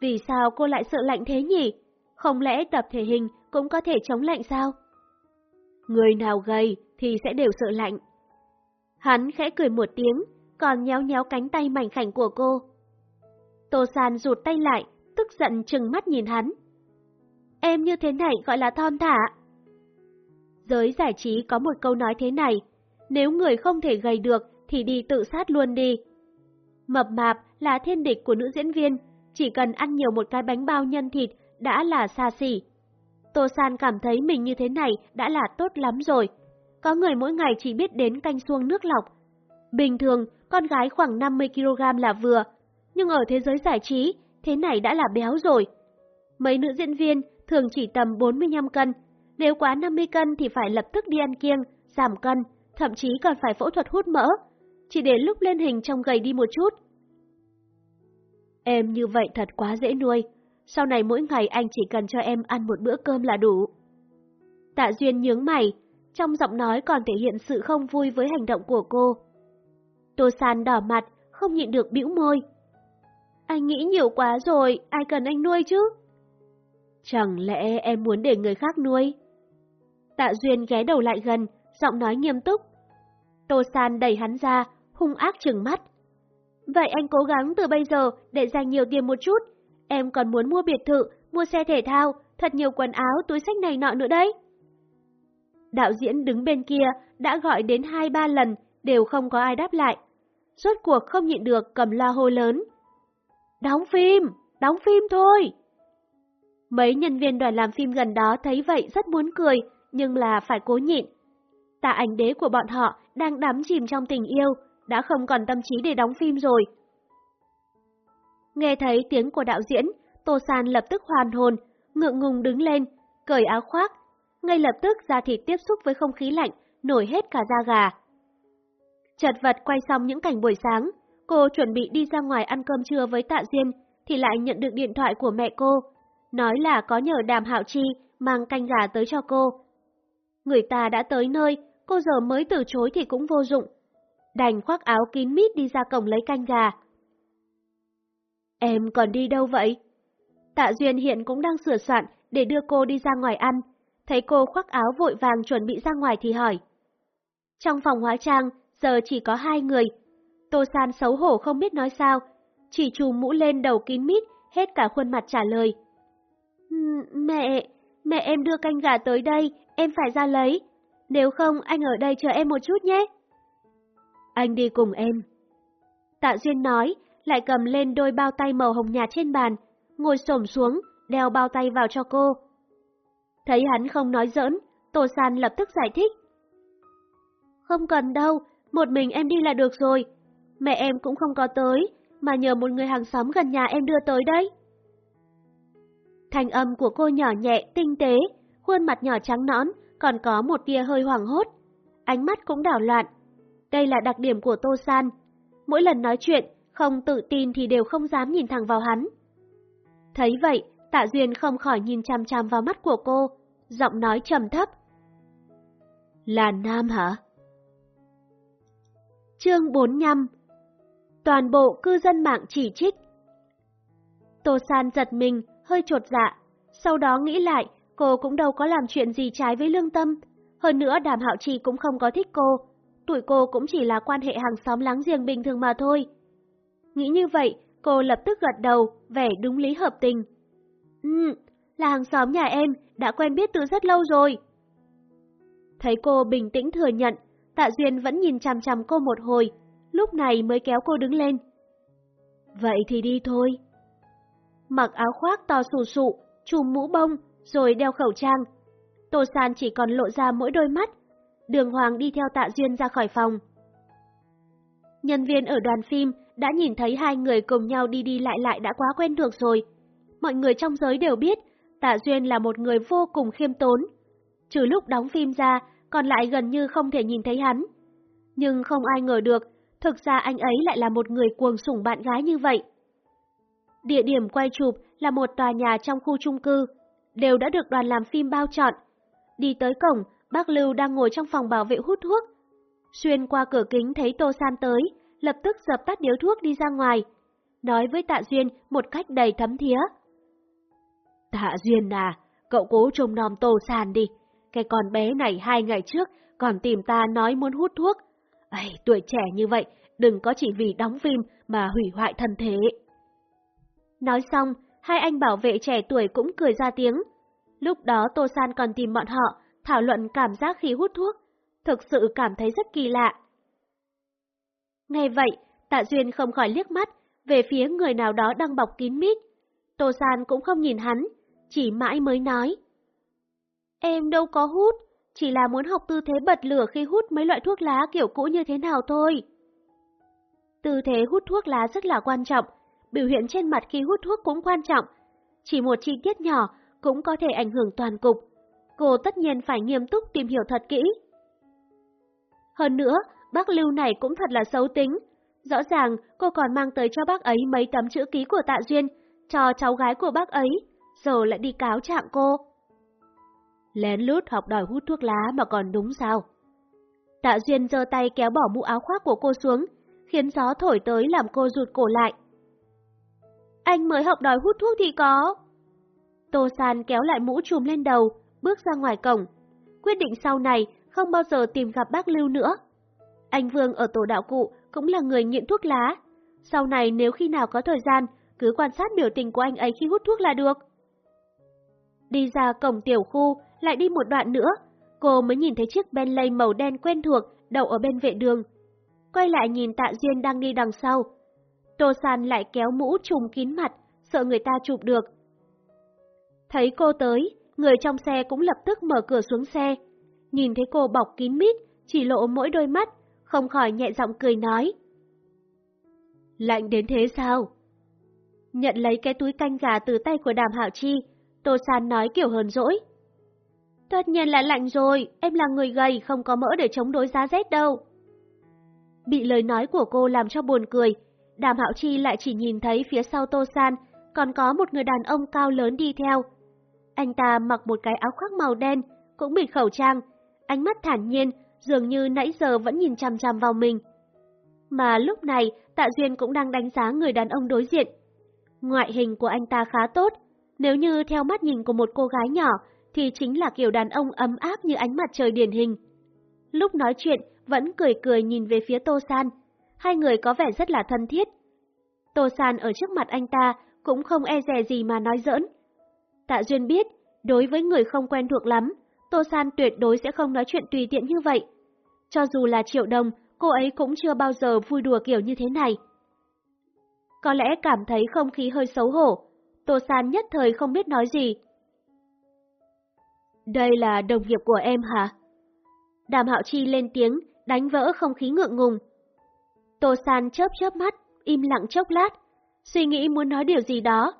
Vì sao cô lại sợ lạnh thế nhỉ? Không lẽ tập thể hình cũng có thể chống lạnh sao? Người nào gầy thì sẽ đều sợ lạnh. Hắn khẽ cười một tiếng, còn nhéo nhéo cánh tay mảnh khảnh của cô. Tô San rụt tay lại, tức giận trừng mắt nhìn hắn. Em như thế này gọi là thon thả. Giới giải trí có một câu nói thế này, nếu người không thể gầy được thì đi tự sát luôn đi. Mập mạp là thiên địch của nữ diễn viên, chỉ cần ăn nhiều một cái bánh bao nhân thịt đã là xa xỉ. Tô San cảm thấy mình như thế này đã là tốt lắm rồi. Có người mỗi ngày chỉ biết đến canh xuông nước lọc. Bình thường, con gái khoảng 50kg là vừa, nhưng ở thế giới giải trí, thế này đã là béo rồi. Mấy nữ diễn viên thường chỉ tầm 45 cân, nếu quá 50 cân thì phải lập tức đi ăn kiêng, giảm cân, thậm chí còn phải phẫu thuật hút mỡ, chỉ để lúc lên hình trông gầy đi một chút. Em như vậy thật quá dễ nuôi, sau này mỗi ngày anh chỉ cần cho em ăn một bữa cơm là đủ. Tạ Duyên nhướng mày, trong giọng nói còn thể hiện sự không vui với hành động của cô. Tô San đỏ mặt, không nhịn được bĩu môi. Anh nghĩ nhiều quá rồi, ai cần anh nuôi chứ? Chẳng lẽ em muốn để người khác nuôi? Tạ Duyên ghé đầu lại gần, giọng nói nghiêm túc. Tô San đẩy hắn ra, hung ác trừng mắt. Vậy anh cố gắng từ bây giờ để dành nhiều tiền một chút. Em còn muốn mua biệt thự, mua xe thể thao, thật nhiều quần áo, túi sách này nọ nữa đấy. Đạo diễn đứng bên kia đã gọi đến hai ba lần, đều không có ai đáp lại. Rốt cuộc không nhịn được cầm la hô lớn. Đóng phim, đóng phim thôi. Mấy nhân viên đoàn làm phim gần đó thấy vậy rất muốn cười, nhưng là phải cố nhịn. Tạ ảnh đế của bọn họ đang đắm chìm trong tình yêu, đã không còn tâm trí để đóng phim rồi. Nghe thấy tiếng của đạo diễn, Tô San lập tức hoàn hồn, ngượng ngùng đứng lên, cởi áo khoác. Ngay lập tức da thịt tiếp xúc với không khí lạnh, nổi hết cả da gà. Chật vật quay xong những cảnh buổi sáng, cô chuẩn bị đi ra ngoài ăn cơm trưa với Tạ Diên, thì lại nhận được điện thoại của mẹ cô, nói là có nhờ đàm hạo chi mang canh gà tới cho cô. Người ta đã tới nơi, cô giờ mới từ chối thì cũng vô dụng. Đành khoác áo kín mít đi ra cổng lấy canh gà. Em còn đi đâu vậy? Tạ Duyên hiện cũng đang sửa soạn để đưa cô đi ra ngoài ăn. Thấy cô khoác áo vội vàng chuẩn bị ra ngoài thì hỏi. Trong phòng hóa trang, giờ chỉ có hai người. Tô San xấu hổ không biết nói sao, chỉ trùm mũ lên đầu kín mít, hết cả khuôn mặt trả lời. Mẹ, mẹ em đưa canh gà tới đây, em phải ra lấy. Nếu không, anh ở đây chờ em một chút nhé. Anh đi cùng em. Tạ Duyên nói, lại cầm lên đôi bao tay màu hồng nhạt trên bàn, ngồi xổm xuống, đeo bao tay vào cho cô. Thấy hắn không nói giỡn, Tô San lập tức giải thích. Không cần đâu, một mình em đi là được rồi. Mẹ em cũng không có tới, mà nhờ một người hàng xóm gần nhà em đưa tới đấy. Thanh âm của cô nhỏ nhẹ, tinh tế, khuôn mặt nhỏ trắng nõn, còn có một tia hơi hoảng hốt. Ánh mắt cũng đảo loạn. Đây là đặc điểm của Tô San. Mỗi lần nói chuyện, không tự tin thì đều không dám nhìn thẳng vào hắn. Thấy vậy, Tạ Duyên không khỏi nhìn chăm chăm vào mắt của cô, giọng nói trầm thấp. Là nam hả? Chương 45 Toàn bộ cư dân mạng chỉ trích. Tô San giật mình, hơi trột dạ. Sau đó nghĩ lại, cô cũng đâu có làm chuyện gì trái với lương tâm. Hơn nữa đàm hạo trì cũng không có thích cô. Tuổi cô cũng chỉ là quan hệ hàng xóm láng giềng bình thường mà thôi. Nghĩ như vậy, cô lập tức gật đầu, vẻ đúng lý hợp tình. Ừ, là hàng xóm nhà em, đã quen biết từ rất lâu rồi. Thấy cô bình tĩnh thừa nhận, Tạ Duyên vẫn nhìn chằm chằm cô một hồi, lúc này mới kéo cô đứng lên. Vậy thì đi thôi. Mặc áo khoác to sù sụ, trùm mũ bông, rồi đeo khẩu trang. Tô San chỉ còn lộ ra mỗi đôi mắt. Đường Hoàng đi theo Tạ Duyên ra khỏi phòng. Nhân viên ở đoàn phim đã nhìn thấy hai người cùng nhau đi đi lại lại đã quá quen thuộc rồi. Mọi người trong giới đều biết Tạ Duyên là một người vô cùng khiêm tốn. Trừ lúc đóng phim ra, còn lại gần như không thể nhìn thấy hắn. Nhưng không ai ngờ được, thực ra anh ấy lại là một người cuồng sủng bạn gái như vậy. Địa điểm quay chụp là một tòa nhà trong khu chung cư, đều đã được đoàn làm phim bao chọn. Đi tới cổng, bác Lưu đang ngồi trong phòng bảo vệ hút thuốc. Xuyên qua cửa kính thấy Tô San tới, lập tức dập tắt điếu thuốc đi ra ngoài, nói với Tạ Duyên một cách đầy thấm thía. Tạ Duyên à, cậu cố trông nom Tô San đi, cái con bé này hai ngày trước còn tìm ta nói muốn hút thuốc. Ây, tuổi trẻ như vậy, đừng có chỉ vì đóng phim mà hủy hoại thân thế. Nói xong, hai anh bảo vệ trẻ tuổi cũng cười ra tiếng. Lúc đó Tô San còn tìm bọn họ, thảo luận cảm giác khi hút thuốc. Thực sự cảm thấy rất kỳ lạ. Nghe vậy, Tạ Duyên không khỏi liếc mắt về phía người nào đó đang bọc kín mít. Tô San cũng không nhìn hắn, chỉ mãi mới nói. Em đâu có hút, chỉ là muốn học tư thế bật lửa khi hút mấy loại thuốc lá kiểu cũ như thế nào thôi. Tư thế hút thuốc lá rất là quan trọng, biểu hiện trên mặt khi hút thuốc cũng quan trọng. Chỉ một chi tiết nhỏ cũng có thể ảnh hưởng toàn cục. Cô tất nhiên phải nghiêm túc tìm hiểu thật kỹ. Hơn nữa, bác Lưu này cũng thật là xấu tính. Rõ ràng cô còn mang tới cho bác ấy mấy tấm chữ ký của Tạ Duyên, cho cháu gái của bác ấy, rồi lại đi cáo trạng cô. Lén lút học đòi hút thuốc lá mà còn đúng sao? Tạ Duyên giơ tay kéo bỏ mũ áo khoác của cô xuống, khiến gió thổi tới làm cô rụt cổ lại. Anh mới học đòi hút thuốc thì có. Tô San kéo lại mũ trùm lên đầu, bước ra ngoài cổng. Quyết định sau này không bao giờ tìm gặp bác Lưu nữa. Anh Vương ở tổ đạo cụ cũng là người nghiện thuốc lá. Sau này nếu khi nào có thời gian, cứ quan sát biểu tình của anh ấy khi hút thuốc là được. Đi ra cổng tiểu khu, lại đi một đoạn nữa, cô mới nhìn thấy chiếc Bentley màu đen quen thuộc đậu ở bên vệ đường. Quay lại nhìn Tạ Duyên đang đi đằng sau. Tô San lại kéo mũ trùm kín mặt, sợ người ta chụp được. Thấy cô tới, người trong xe cũng lập tức mở cửa xuống xe. Nhìn thấy cô bọc kín mít, chỉ lộ mỗi đôi mắt, không khỏi nhẹ giọng cười nói. Lạnh đến thế sao? Nhận lấy cái túi canh gà từ tay của đàm hạo chi, Tô San nói kiểu hờn dỗi. Tất nhiên là lạnh rồi, em là người gầy không có mỡ để chống đối giá rét đâu. Bị lời nói của cô làm cho buồn cười, đàm hạo chi lại chỉ nhìn thấy phía sau Tô San còn có một người đàn ông cao lớn đi theo. Anh ta mặc một cái áo khoác màu đen, cũng bịt khẩu trang, ánh mắt thản nhiên, dường như nãy giờ vẫn nhìn chằm chằm vào mình. Mà lúc này, Tạ Duyên cũng đang đánh giá người đàn ông đối diện. Ngoại hình của anh ta khá tốt, nếu như theo mắt nhìn của một cô gái nhỏ thì chính là kiểu đàn ông ấm áp như ánh mặt trời điển hình. Lúc nói chuyện, vẫn cười cười nhìn về phía Tô San. Hai người có vẻ rất là thân thiết. Tô San ở trước mặt anh ta cũng không e dè gì mà nói giỡn. Tạ Duyên biết, đối với người không quen thuộc lắm, Tô San tuyệt đối sẽ không nói chuyện tùy tiện như vậy. Cho dù là triệu đồng, cô ấy cũng chưa bao giờ vui đùa kiểu như thế này. Có lẽ cảm thấy không khí hơi xấu hổ, Tô San nhất thời không biết nói gì. Đây là đồng nghiệp của em hả? Đàm Hạo Chi lên tiếng, đánh vỡ không khí ngượng ngùng. Tô San chớp chớp mắt, im lặng chốc lát, suy nghĩ muốn nói điều gì đó.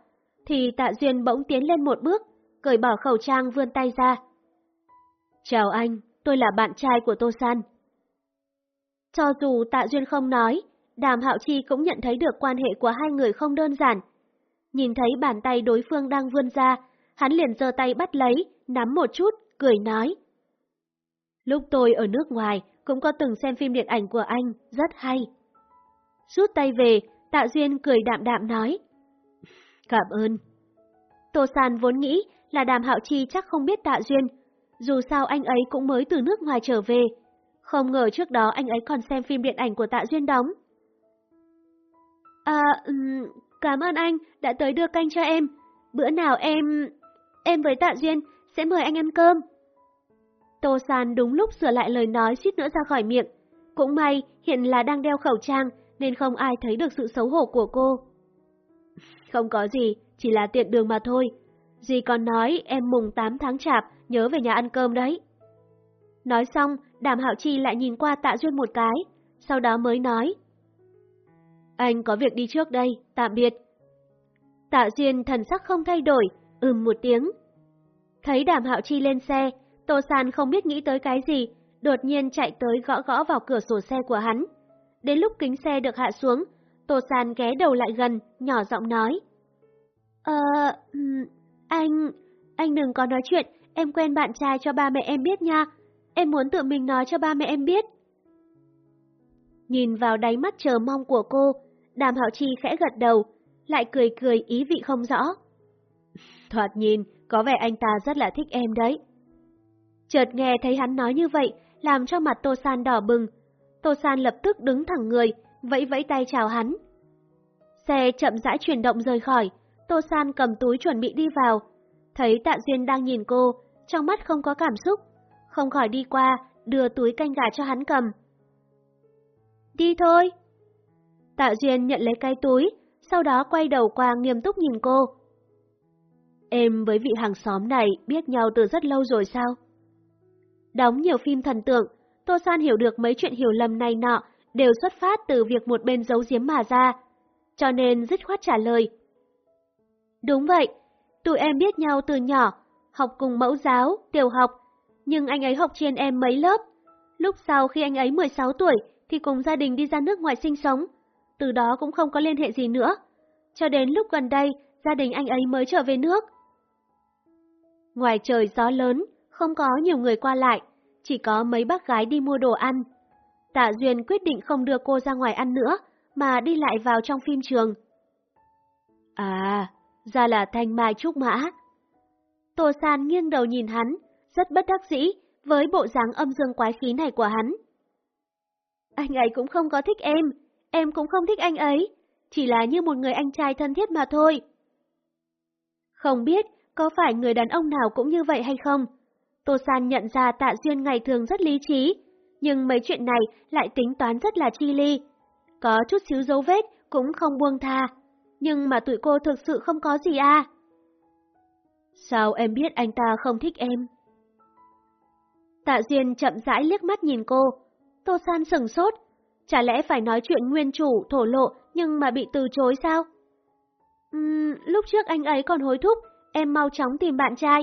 thì Tạ Duyên bỗng tiến lên một bước, cởi bỏ khẩu trang vươn tay ra. Chào anh, tôi là bạn trai của Tô San. Cho dù Tạ Duyên không nói, Đàm Hạo Chi cũng nhận thấy được quan hệ của hai người không đơn giản. Nhìn thấy bàn tay đối phương đang vươn ra, hắn liền giơ tay bắt lấy, nắm một chút, cười nói. Lúc tôi ở nước ngoài cũng có từng xem phim điện ảnh của anh, rất hay. Rút tay về, Tạ Duyên cười đạm đạm nói. Cảm ơn. Tô San vốn nghĩ là đàm hạo chi chắc không biết Tạ Duyên, dù sao anh ấy cũng mới từ nước ngoài trở về. Không ngờ trước đó anh ấy còn xem phim điện ảnh của Tạ Duyên đóng. À, um, cảm ơn anh đã tới đưa canh cho em. Bữa nào em... Em với Tạ Duyên sẽ mời anh ăn cơm. Tô San đúng lúc sửa lại lời nói suýt nữa ra khỏi miệng. Cũng may hiện là đang đeo khẩu trang nên không ai thấy được sự xấu hổ của cô. Không có gì, chỉ là tiện đường mà thôi. Dì còn nói em mùng 8 tháng chạp nhớ về nhà ăn cơm đấy. Nói xong, Đàm Hạo Chi lại nhìn qua Tạ Duyên một cái, sau đó mới nói. Anh có việc đi trước đây, tạm biệt. Tạ Duyên thần sắc không thay đổi, ừm một tiếng. Thấy Đàm Hạo Chi lên xe, Tô San không biết nghĩ tới cái gì, đột nhiên chạy tới gõ gõ vào cửa sổ xe của hắn. Đến lúc kính xe được hạ xuống, Tô San ghé đầu lại gần, nhỏ giọng nói. Ờ, anh, anh đừng có nói chuyện, em quen bạn trai cho ba mẹ em biết nha. Em muốn tự mình nói cho ba mẹ em biết. Nhìn vào đáy mắt chờ mong của cô, đàm hạo chi khẽ gật đầu, lại cười cười ý vị không rõ. Thoạt nhìn, có vẻ anh ta rất là thích em đấy. Chợt nghe thấy hắn nói như vậy, làm cho mặt Tô San đỏ bừng. Tô San lập tức đứng thẳng người, vẫy vẫy tay chào hắn. Xe chậm rãi chuyển động rời khỏi, Tô San cầm túi chuẩn bị đi vào. Thấy Tạ Duyên đang nhìn cô, trong mắt không có cảm xúc, không khỏi đi qua, đưa túi canh gà cho hắn cầm. Đi thôi. Tạ Duyên nhận lấy cái túi, sau đó quay đầu qua nghiêm túc nhìn cô. Em với vị hàng xóm này biết nhau từ rất lâu rồi sao? Đóng nhiều phim thần tượng, Tô San hiểu được mấy chuyện hiểu lầm này nọ đều xuất phát từ việc một bên giấu giếm mà ra, cho nên dứt khoát trả lời. Đúng vậy, tụi em biết nhau từ nhỏ, học cùng mẫu giáo, tiểu học, nhưng anh ấy học trên em mấy lớp. Lúc sau khi anh ấy 16 tuổi thì cùng gia đình đi ra nước ngoài sinh sống, từ đó cũng không có liên hệ gì nữa. Cho đến lúc gần đây, gia đình anh ấy mới trở về nước. Ngoài trời gió lớn, không có nhiều người qua lại, chỉ có mấy bác gái đi mua đồ ăn. Tạ Duyên quyết định không đưa cô ra ngoài ăn nữa, mà đi lại vào trong phim trường. À, ra là thanh mai trúc mã. Tô San nghiêng đầu nhìn hắn, rất bất đắc dĩ với bộ dáng âm dương quái khí này của hắn. Anh ấy cũng không có thích em, em cũng không thích anh ấy, chỉ là như một người anh trai thân thiết mà thôi. Không biết có phải người đàn ông nào cũng như vậy hay không? Tô San nhận ra Tạ Duyên ngày thường rất lý trí, nhưng mấy chuyện này lại tính toán rất là chi ly. Có chút xíu dấu vết cũng không buông tha, nhưng mà tụi cô thực sự không có gì à? Sao em biết anh ta không thích em? Tạ Duyên chậm rãi liếc mắt nhìn cô, Tô San sừng sốt, chả lẽ phải nói chuyện nguyên chủ thổ lộ nhưng mà bị từ chối sao? Uhm, lúc trước anh ấy còn hối thúc, em mau chóng tìm bạn trai,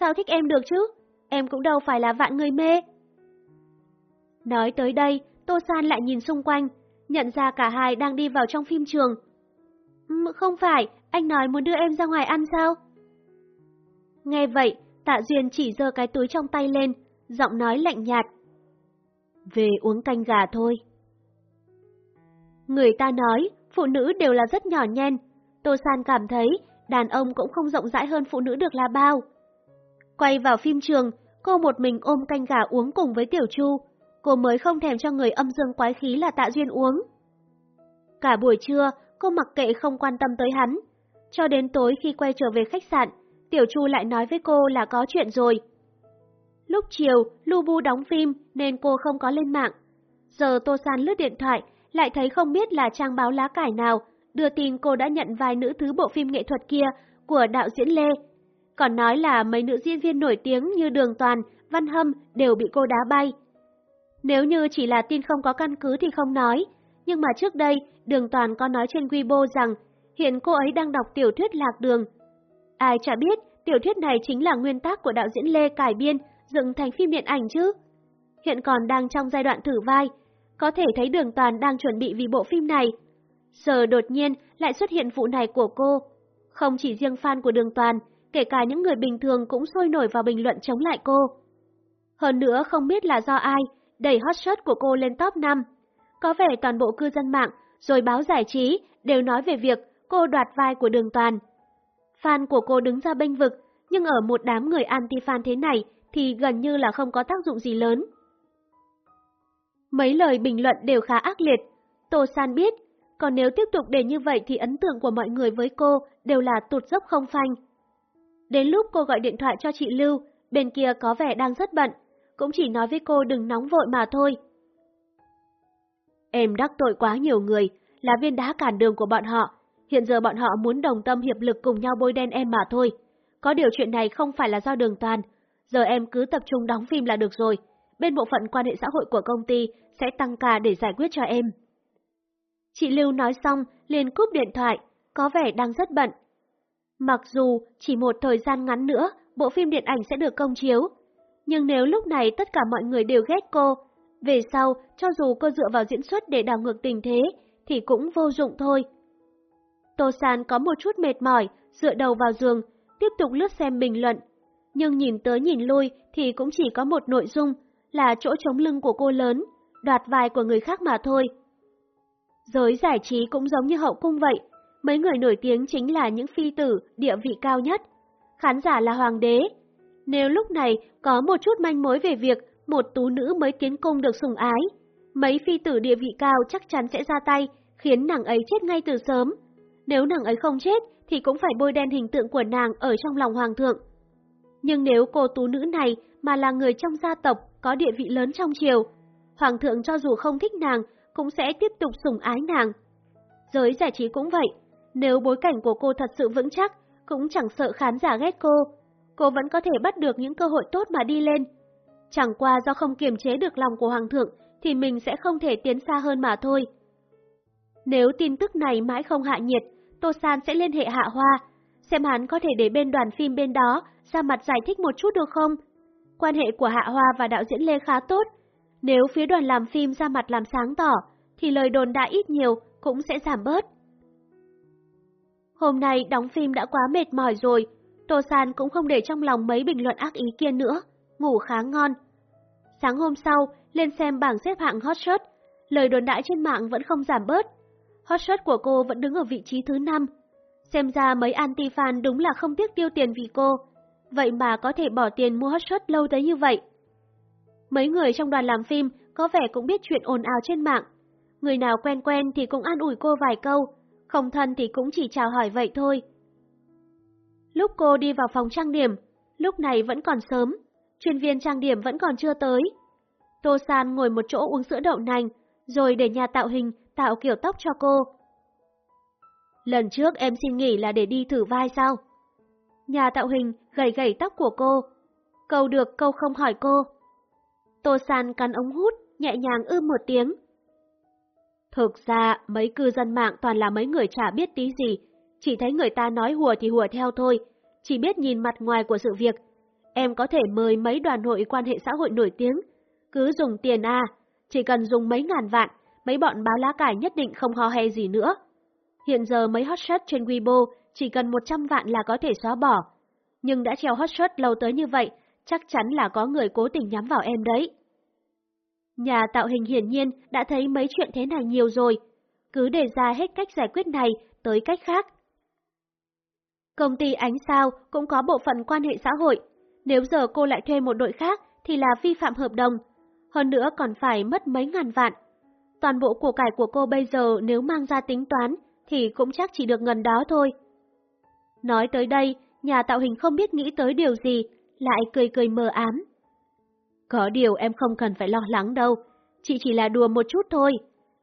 sao thích em được chứ? Em cũng đâu phải là vạn người mê. Nói tới đây, Tô San lại nhìn xung quanh, nhận ra cả hai đang đi vào trong phim trường. Không phải, anh nói muốn đưa em ra ngoài ăn sao? Nghe vậy, Tạ Duyên chỉ giơ cái túi trong tay lên, giọng nói lạnh nhạt. Về uống canh gà thôi. Người ta nói, phụ nữ đều là rất nhỏ nhen. Tô San cảm thấy, đàn ông cũng không rộng rãi hơn phụ nữ được là bao. Quay vào phim trường, cô một mình ôm canh gà uống cùng với Tiểu Chu. Cô mới không thèm cho người âm dương quái khí là Tạ Duyên uống. Cả buổi trưa, cô mặc kệ không quan tâm tới hắn. Cho đến tối khi quay trở về khách sạn, Tiểu Chu lại nói với cô là có chuyện rồi. Lúc chiều, Lu Bu đóng phim nên cô không có lên mạng. Giờ Tô San lướt điện thoại, lại thấy không biết là trang báo lá cải nào đưa tin cô đã nhận vai nữ thứ bộ phim nghệ thuật kia của đạo diễn Lê. Còn nói là mấy nữ diễn viên nổi tiếng như Đường Toàn, Văn Hâm đều bị cô đá bay. Nếu như chỉ là tin không có căn cứ thì không nói, nhưng mà trước đây Đường Toàn có nói trên Weibo rằng hiện cô ấy đang đọc tiểu thuyết Lạc Đường, Ai chả biết tiểu thuyết này chính là nguyên tác của đạo diễn Lê cải biên, dựng thành phim điện ảnh chứ. Hiện còn đang trong giai đoạn thử vai, có thể thấy đường toàn đang chuẩn bị vì bộ phim này. Giờ đột nhiên lại xuất hiện vụ này của cô. Không chỉ riêng fan của đường toàn, kể cả những người bình thường cũng sôi nổi vào bình luận chống lại cô. Hơn nữa không biết là do ai đẩy hot shot của cô lên top 5. Có vẻ toàn bộ cư dân mạng, rồi báo giải trí đều nói về việc cô đoạt vai của đường toàn. Fan của cô đứng ra bênh vực, nhưng ở một đám người anti-fan thế này thì gần như là không có tác dụng gì lớn. Mấy lời bình luận đều khá ác liệt. Tô San biết, còn nếu tiếp tục để như vậy thì ấn tượng của mọi người với cô đều là tụt dốc không phanh. Đến lúc cô gọi điện thoại cho chị Lưu, bên kia có vẻ đang rất bận, cũng chỉ nói với cô đừng nóng vội mà thôi. Em đắc tội quá nhiều người, là viên đá cản đường của bọn họ. Hiện giờ bọn họ muốn đồng tâm hiệp lực cùng nhau bôi đen em mà thôi. Có điều chuyện này không phải là do đường toàn. Giờ em cứ tập trung đóng phim là được rồi. Bên bộ phận quan hệ xã hội của công ty sẽ tăng ca để giải quyết cho em. Chị Lưu nói xong, liền cúp điện thoại, có vẻ đang rất bận. Mặc dù chỉ một thời gian ngắn nữa, bộ phim điện ảnh sẽ được công chiếu, nhưng nếu lúc này tất cả mọi người đều ghét cô, về sau, cho dù cô dựa vào diễn xuất để đảo ngược tình thế, thì cũng vô dụng thôi. Tô San có một chút mệt mỏi, dựa đầu vào giường, tiếp tục lướt xem bình luận. Nhưng nhìn tới nhìn lui thì cũng chỉ có một nội dung, là chỗ chống lưng của cô lớn, đoạt vai của người khác mà thôi. Giới giải trí cũng giống như hậu cung vậy, mấy người nổi tiếng chính là những phi tử địa vị cao nhất. Khán giả là hoàng đế. Nếu lúc này có một chút manh mối về việc một tú nữ mới tiến cung được sủng ái, mấy phi tử địa vị cao chắc chắn sẽ ra tay, khiến nàng ấy chết ngay từ sớm. Nếu nàng ấy không chết, thì cũng phải bôi đen hình tượng của nàng ở trong lòng hoàng thượng. Nhưng nếu cô tú nữ này mà là người trong gia tộc có địa vị lớn trong triều, hoàng thượng cho dù không thích nàng, cũng sẽ tiếp tục sủng ái nàng. Giới giải trí cũng vậy, nếu bối cảnh của cô thật sự vững chắc, cũng chẳng sợ khán giả ghét cô, cô vẫn có thể bắt được những cơ hội tốt mà đi lên. Chẳng qua do không kiềm chế được lòng của Hoàng thượng thì mình sẽ không thể tiến xa hơn mà thôi. Nếu tin tức này mãi không hạ nhiệt, Tô San sẽ liên hệ Hạ Hoa, xem hắn có thể để bên đoàn phim bên đó ra mặt giải thích một chút được không? Quan hệ của Hạ Hoa và đạo diễn Lê khá tốt, nếu phía đoàn làm phim ra mặt làm sáng tỏ, thì lời đồn đã ít nhiều cũng sẽ giảm bớt. Hôm nay đóng phim đã quá mệt mỏi rồi, Tô San cũng không để trong lòng mấy bình luận ác ý kia nữa, ngủ khá ngon. Sáng hôm sau, lên xem bảng xếp hạng hot shot, lời đồn đại trên mạng vẫn không giảm bớt. Hot shot của cô vẫn đứng ở vị trí thứ 5. Xem ra mấy anti-fan đúng là không tiếc tiêu tiền vì cô, vậy mà có thể bỏ tiền mua hot shot lâu tới như vậy. Mấy người trong đoàn làm phim có vẻ cũng biết chuyện ồn ào trên mạng. Người nào quen quen thì cũng an ủi cô vài câu, không thân thì cũng chỉ chào hỏi vậy thôi. Lúc cô đi vào phòng trang điểm, lúc này vẫn còn sớm, chuyên viên trang điểm vẫn còn chưa tới. Tô San ngồi một chỗ uống sữa đậu nành, rồi để nhà tạo hình tạo kiểu tóc cho cô. Lần trước em xin nghỉ là để đi thử vai sao? Nhà tạo hình gầy gầy tóc của cô. Câu được câu không hỏi cô. Tô San cắn ống hút, nhẹ nhàng ư một tiếng. Thực ra, mấy cư dân mạng toàn là mấy người chả biết tí gì, chỉ thấy người ta nói hùa thì hùa theo thôi, chỉ biết nhìn mặt ngoài của sự việc. Em có thể mời mấy đoàn hội quan hệ xã hội nổi tiếng, cứ dùng tiền à, chỉ cần dùng mấy ngàn vạn, mấy bọn báo lá cải nhất định không ho he gì nữa. Hiện giờ mấy hotshot trên Weibo chỉ cần 100 vạn là có thể xóa bỏ, nhưng đã treo hotshot lâu tới như vậy, chắc chắn là có người cố tình nhắm vào em đấy. Nhà tạo hình hiển nhiên đã thấy mấy chuyện thế này nhiều rồi, cứ đề ra hết cách giải quyết này tới cách khác. Công ty Ánh Sao cũng có bộ phận quan hệ xã hội, nếu giờ cô lại thuê một đội khác thì là vi phạm hợp đồng, hơn nữa còn phải mất mấy ngàn vạn. Toàn bộ của cải của cô bây giờ nếu mang ra tính toán thì cũng chắc chỉ được ngần đó thôi. Nói tới đây, nhà tạo hình không biết nghĩ tới điều gì, lại cười cười mờ ám. Có điều em không cần phải lo lắng đâu, chị chỉ là đùa một chút thôi.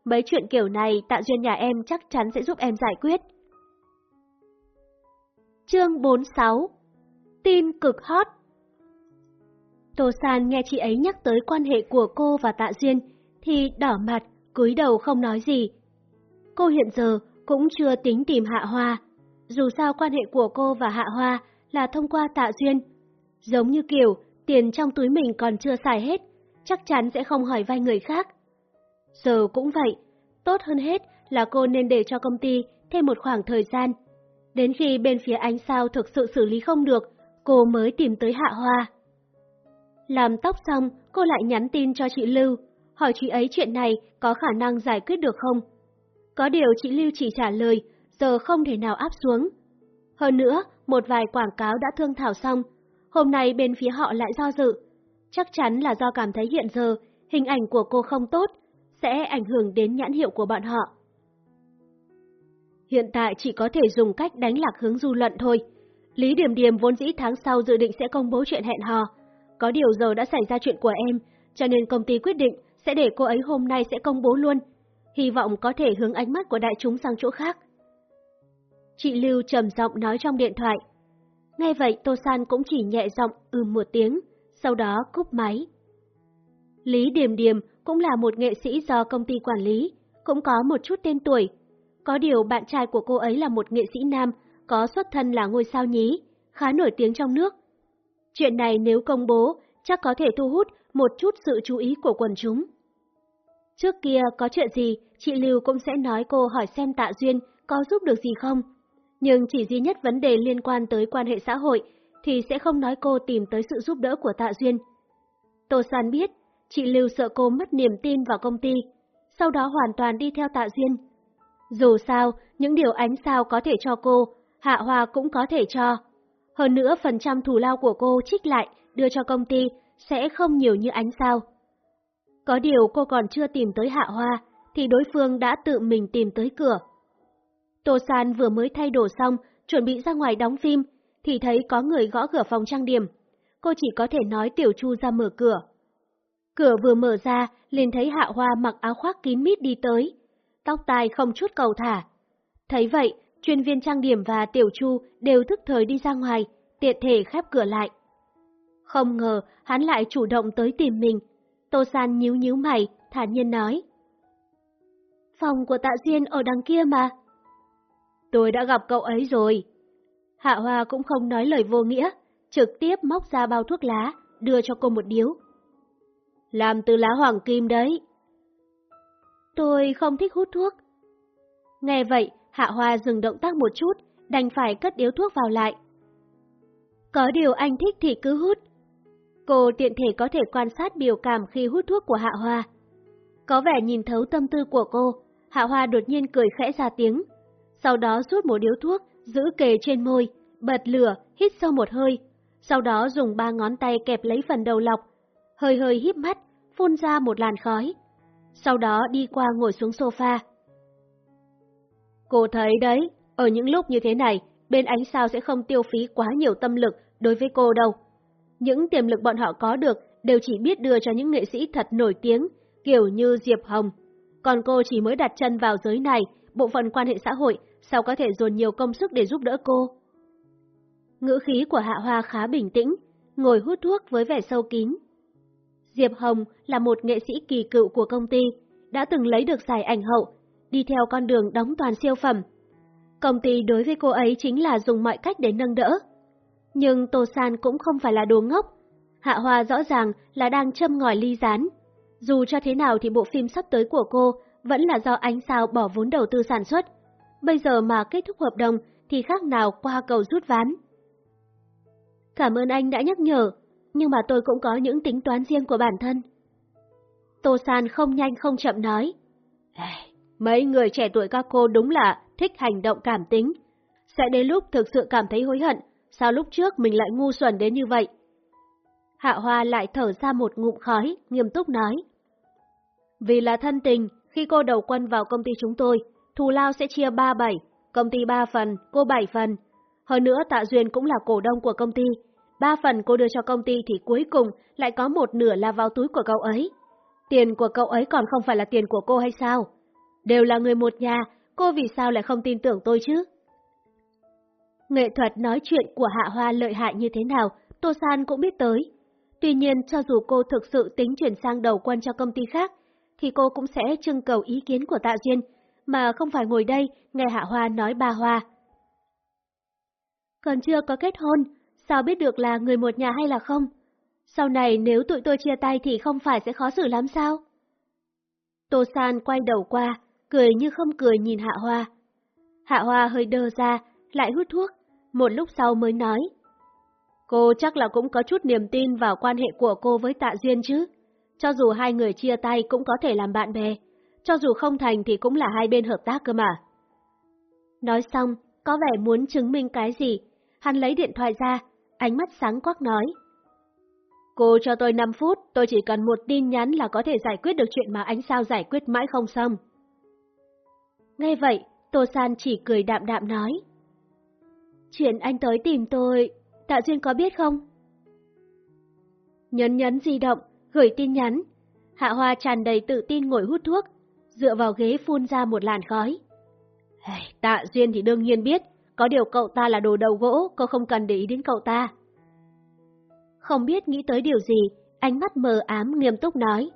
Mấy chuyện kiểu này Tạ Duyên nhà em chắc chắn sẽ giúp em giải quyết. Chương 46 Tin cực hot Tô San nghe chị ấy nhắc tới quan hệ của cô và Tạ Duyên thì đỏ mặt, cúi đầu không nói gì. Cô hiện giờ cũng chưa tính tìm Hạ Hoa. Dù sao quan hệ của cô và Hạ Hoa là thông qua tạ duyên. Giống như kiểu tiền trong túi mình còn chưa xài hết, chắc chắn sẽ không hỏi vay người khác. Giờ cũng vậy, tốt hơn hết là cô nên để cho công ty thêm một khoảng thời gian. Đến khi bên phía ánh sao thực sự xử lý không được, cô mới tìm tới Hạ Hoa. Làm tóc xong, cô lại nhắn tin cho chị Lưu, hỏi chị ấy chuyện này có khả năng giải quyết được không. Có điều chị Lưu chỉ trả lời, giờ không thể nào áp xuống. Hơn nữa, một vài quảng cáo đã thương thảo xong, hôm nay bên phía họ lại do dự. Chắc chắn là do cảm thấy hiện giờ hình ảnh của cô không tốt, sẽ ảnh hưởng đến nhãn hiệu của bọn họ. Hiện tại chỉ có thể dùng cách đánh lạc hướng dư luận thôi. Lý Điểm Điểm vốn dĩ tháng sau dự định sẽ công bố chuyện hẹn hò. Có điều giờ đã xảy ra chuyện của em, cho nên công ty quyết định sẽ để cô ấy hôm nay sẽ công bố luôn. Hy vọng có thể hướng ánh mắt của đại chúng sang chỗ khác. Chị Lưu trầm giọng nói trong điện thoại. Nghe vậy Tô San cũng chỉ nhẹ giọng ừ một tiếng, sau đó cúp máy. Lý Điềm Điềm cũng là một nghệ sĩ do công ty quản lý, cũng có một chút tên tuổi. Có điều bạn trai của cô ấy là một nghệ sĩ nam, có xuất thân là ngôi sao nhí, khá nổi tiếng trong nước. Chuyện này nếu công bố, chắc có thể thu hút một chút sự chú ý của quần chúng. Trước kia có chuyện gì, chị Lưu cũng sẽ nói cô hỏi xem Tạ Duyên có giúp được gì không. Nhưng chỉ duy nhất vấn đề liên quan tới quan hệ xã hội thì sẽ không nói cô tìm tới sự giúp đỡ của Tạ Duyên. Tô San biết, chị Lưu sợ cô mất niềm tin vào công ty, sau đó hoàn toàn đi theo Tạ Duyên. Dù sao, những điều ánh sao có thể cho cô, Hạ Hoa cũng có thể cho. Hơn nữa phần trăm thù lao của cô trích lại đưa cho công ty sẽ không nhiều như ánh sao. Có điều cô còn chưa tìm tới Hạ Hoa, thì đối phương đã tự mình tìm tới cửa. Tô San vừa mới thay đồ xong, chuẩn bị ra ngoài đóng phim, thì thấy có người gõ cửa phòng trang điểm. Cô chỉ có thể nói Tiểu Chu ra mở cửa. Cửa vừa mở ra, liền thấy Hạ Hoa mặc áo khoác kín mít đi tới. Tóc tai không chút cầu thả. Thấy vậy, chuyên viên trang điểm và Tiểu Chu đều thức thời đi ra ngoài, tiện thể khép cửa lại. Không ngờ, hắn lại chủ động tới tìm mình. Tô San nhíu nhíu mày, thản nhiên nói. Phòng của tạ Duyên ở đằng kia mà. Tôi đã gặp cậu ấy rồi. Hạ Hoa cũng không nói lời vô nghĩa, trực tiếp móc ra bao thuốc lá, đưa cho cô một điếu. Làm từ lá hoàng kim đấy. Tôi không thích hút thuốc. Nghe vậy, Hạ Hoa dừng động tác một chút, đành phải cất điếu thuốc vào lại. Có điều anh thích thì cứ hút. Cô tiện thể có thể quan sát biểu cảm khi hút thuốc của Hạ Hoa. Có vẻ nhìn thấu tâm tư của cô, Hạ Hoa đột nhiên cười khẽ ra tiếng. Sau đó rút một điếu thuốc, giữ kề trên môi, bật lửa, hít sâu một hơi. Sau đó dùng ba ngón tay kẹp lấy phần đầu lọc, hơi hơi híp mắt, phun ra một làn khói. Sau đó đi qua ngồi xuống sofa. Cô thấy đấy, ở những lúc như thế này, bên ánh sao sẽ không tiêu phí quá nhiều tâm lực đối với cô đâu. Những tiềm lực bọn họ có được đều chỉ biết đưa cho những nghệ sĩ thật nổi tiếng, kiểu như Diệp Hồng. Còn cô chỉ mới đặt chân vào giới này, bộ phận quan hệ xã hội sao có thể dồn nhiều công sức để giúp đỡ cô. Ngữ khí của Hạ Hoa khá bình tĩnh, ngồi hút thuốc với vẻ sâu kín. Diệp Hồng là một nghệ sĩ kỳ cựu của công ty, đã từng lấy được giải ảnh hậu, đi theo con đường đóng toàn siêu phẩm. Công ty đối với cô ấy chính là dùng mọi cách để nâng đỡ. Nhưng Tô San cũng không phải là đồ ngốc. Hạ Hoa rõ ràng là đang châm ngòi ly rán. Dù cho thế nào thì bộ phim sắp tới của cô vẫn là do ánh sao bỏ vốn đầu tư sản xuất. Bây giờ mà kết thúc hợp đồng thì khác nào qua cầu rút ván. Cảm ơn anh đã nhắc nhở, nhưng mà tôi cũng có những tính toán riêng của bản thân. Tô San không nhanh không chậm nói. Mấy người trẻ tuổi các cô đúng là thích hành động cảm tính. Sẽ đến lúc thực sự cảm thấy hối hận, sao lúc trước mình lại ngu xuẩn đến như vậy? Hạ Hoa lại thở ra một ngụm khói, nghiêm túc nói. Vì là thân tình, khi cô đầu quân vào công ty chúng tôi, thù lao sẽ chia 3-7, công ty 3 phần, cô 7 phần. Hơn nữa Tạ Duyên cũng là cổ đông của công ty, 3 phần cô đưa cho công ty thì cuối cùng lại có một nửa là vào túi của cậu ấy. Tiền của cậu ấy còn không phải là tiền của cô hay sao? Đều là người một nhà, cô vì sao lại không tin tưởng tôi chứ? Nghệ thuật nói chuyện của Hạ Hoa lợi hại như thế nào, Tô San cũng biết tới. Tuy nhiên, cho dù cô thực sự tính chuyển sang đầu quân cho công ty khác, thì cô cũng sẽ trưng cầu ý kiến của Tạ Duyên, mà không phải ngồi đây nghe Hạ Hoa nói ba hoa. Còn chưa có kết hôn, sao biết được là người một nhà hay là không? Sau này nếu tụi tôi chia tay thì không phải sẽ khó xử lắm sao? Tô San quay đầu qua, cười như không cười nhìn Hạ Hoa. Hạ Hoa hơi đơ ra, lại hút thuốc, một lúc sau mới nói. Cô chắc là cũng có chút niềm tin vào quan hệ của cô với Tạ Duyên chứ. Cho dù hai người chia tay cũng có thể làm bạn bè, cho dù không thành thì cũng là hai bên hợp tác cơ mà. Nói xong, có vẻ muốn chứng minh cái gì, hắn lấy điện thoại ra, ánh mắt sáng quắc nói. Cô cho tôi 5 phút, tôi chỉ cần một tin nhắn là có thể giải quyết được chuyện mà anh sao giải quyết mãi không xong. Nghe vậy, Tô San chỉ cười đạm đạm nói. Chuyện anh tới tìm tôi, Tạ Duyên có biết không? Nhấn nhấn di động, gửi tin nhắn. Hạ Hoa tràn đầy tự tin ngồi hút thuốc, dựa vào ghế phun ra một làn khói. Hey, tạ Duyên thì đương nhiên biết, có điều cậu ta là đồ đầu gỗ, cô không cần để ý đến cậu ta. Không biết nghĩ tới điều gì, ánh mắt mờ ám nghiêm túc nói.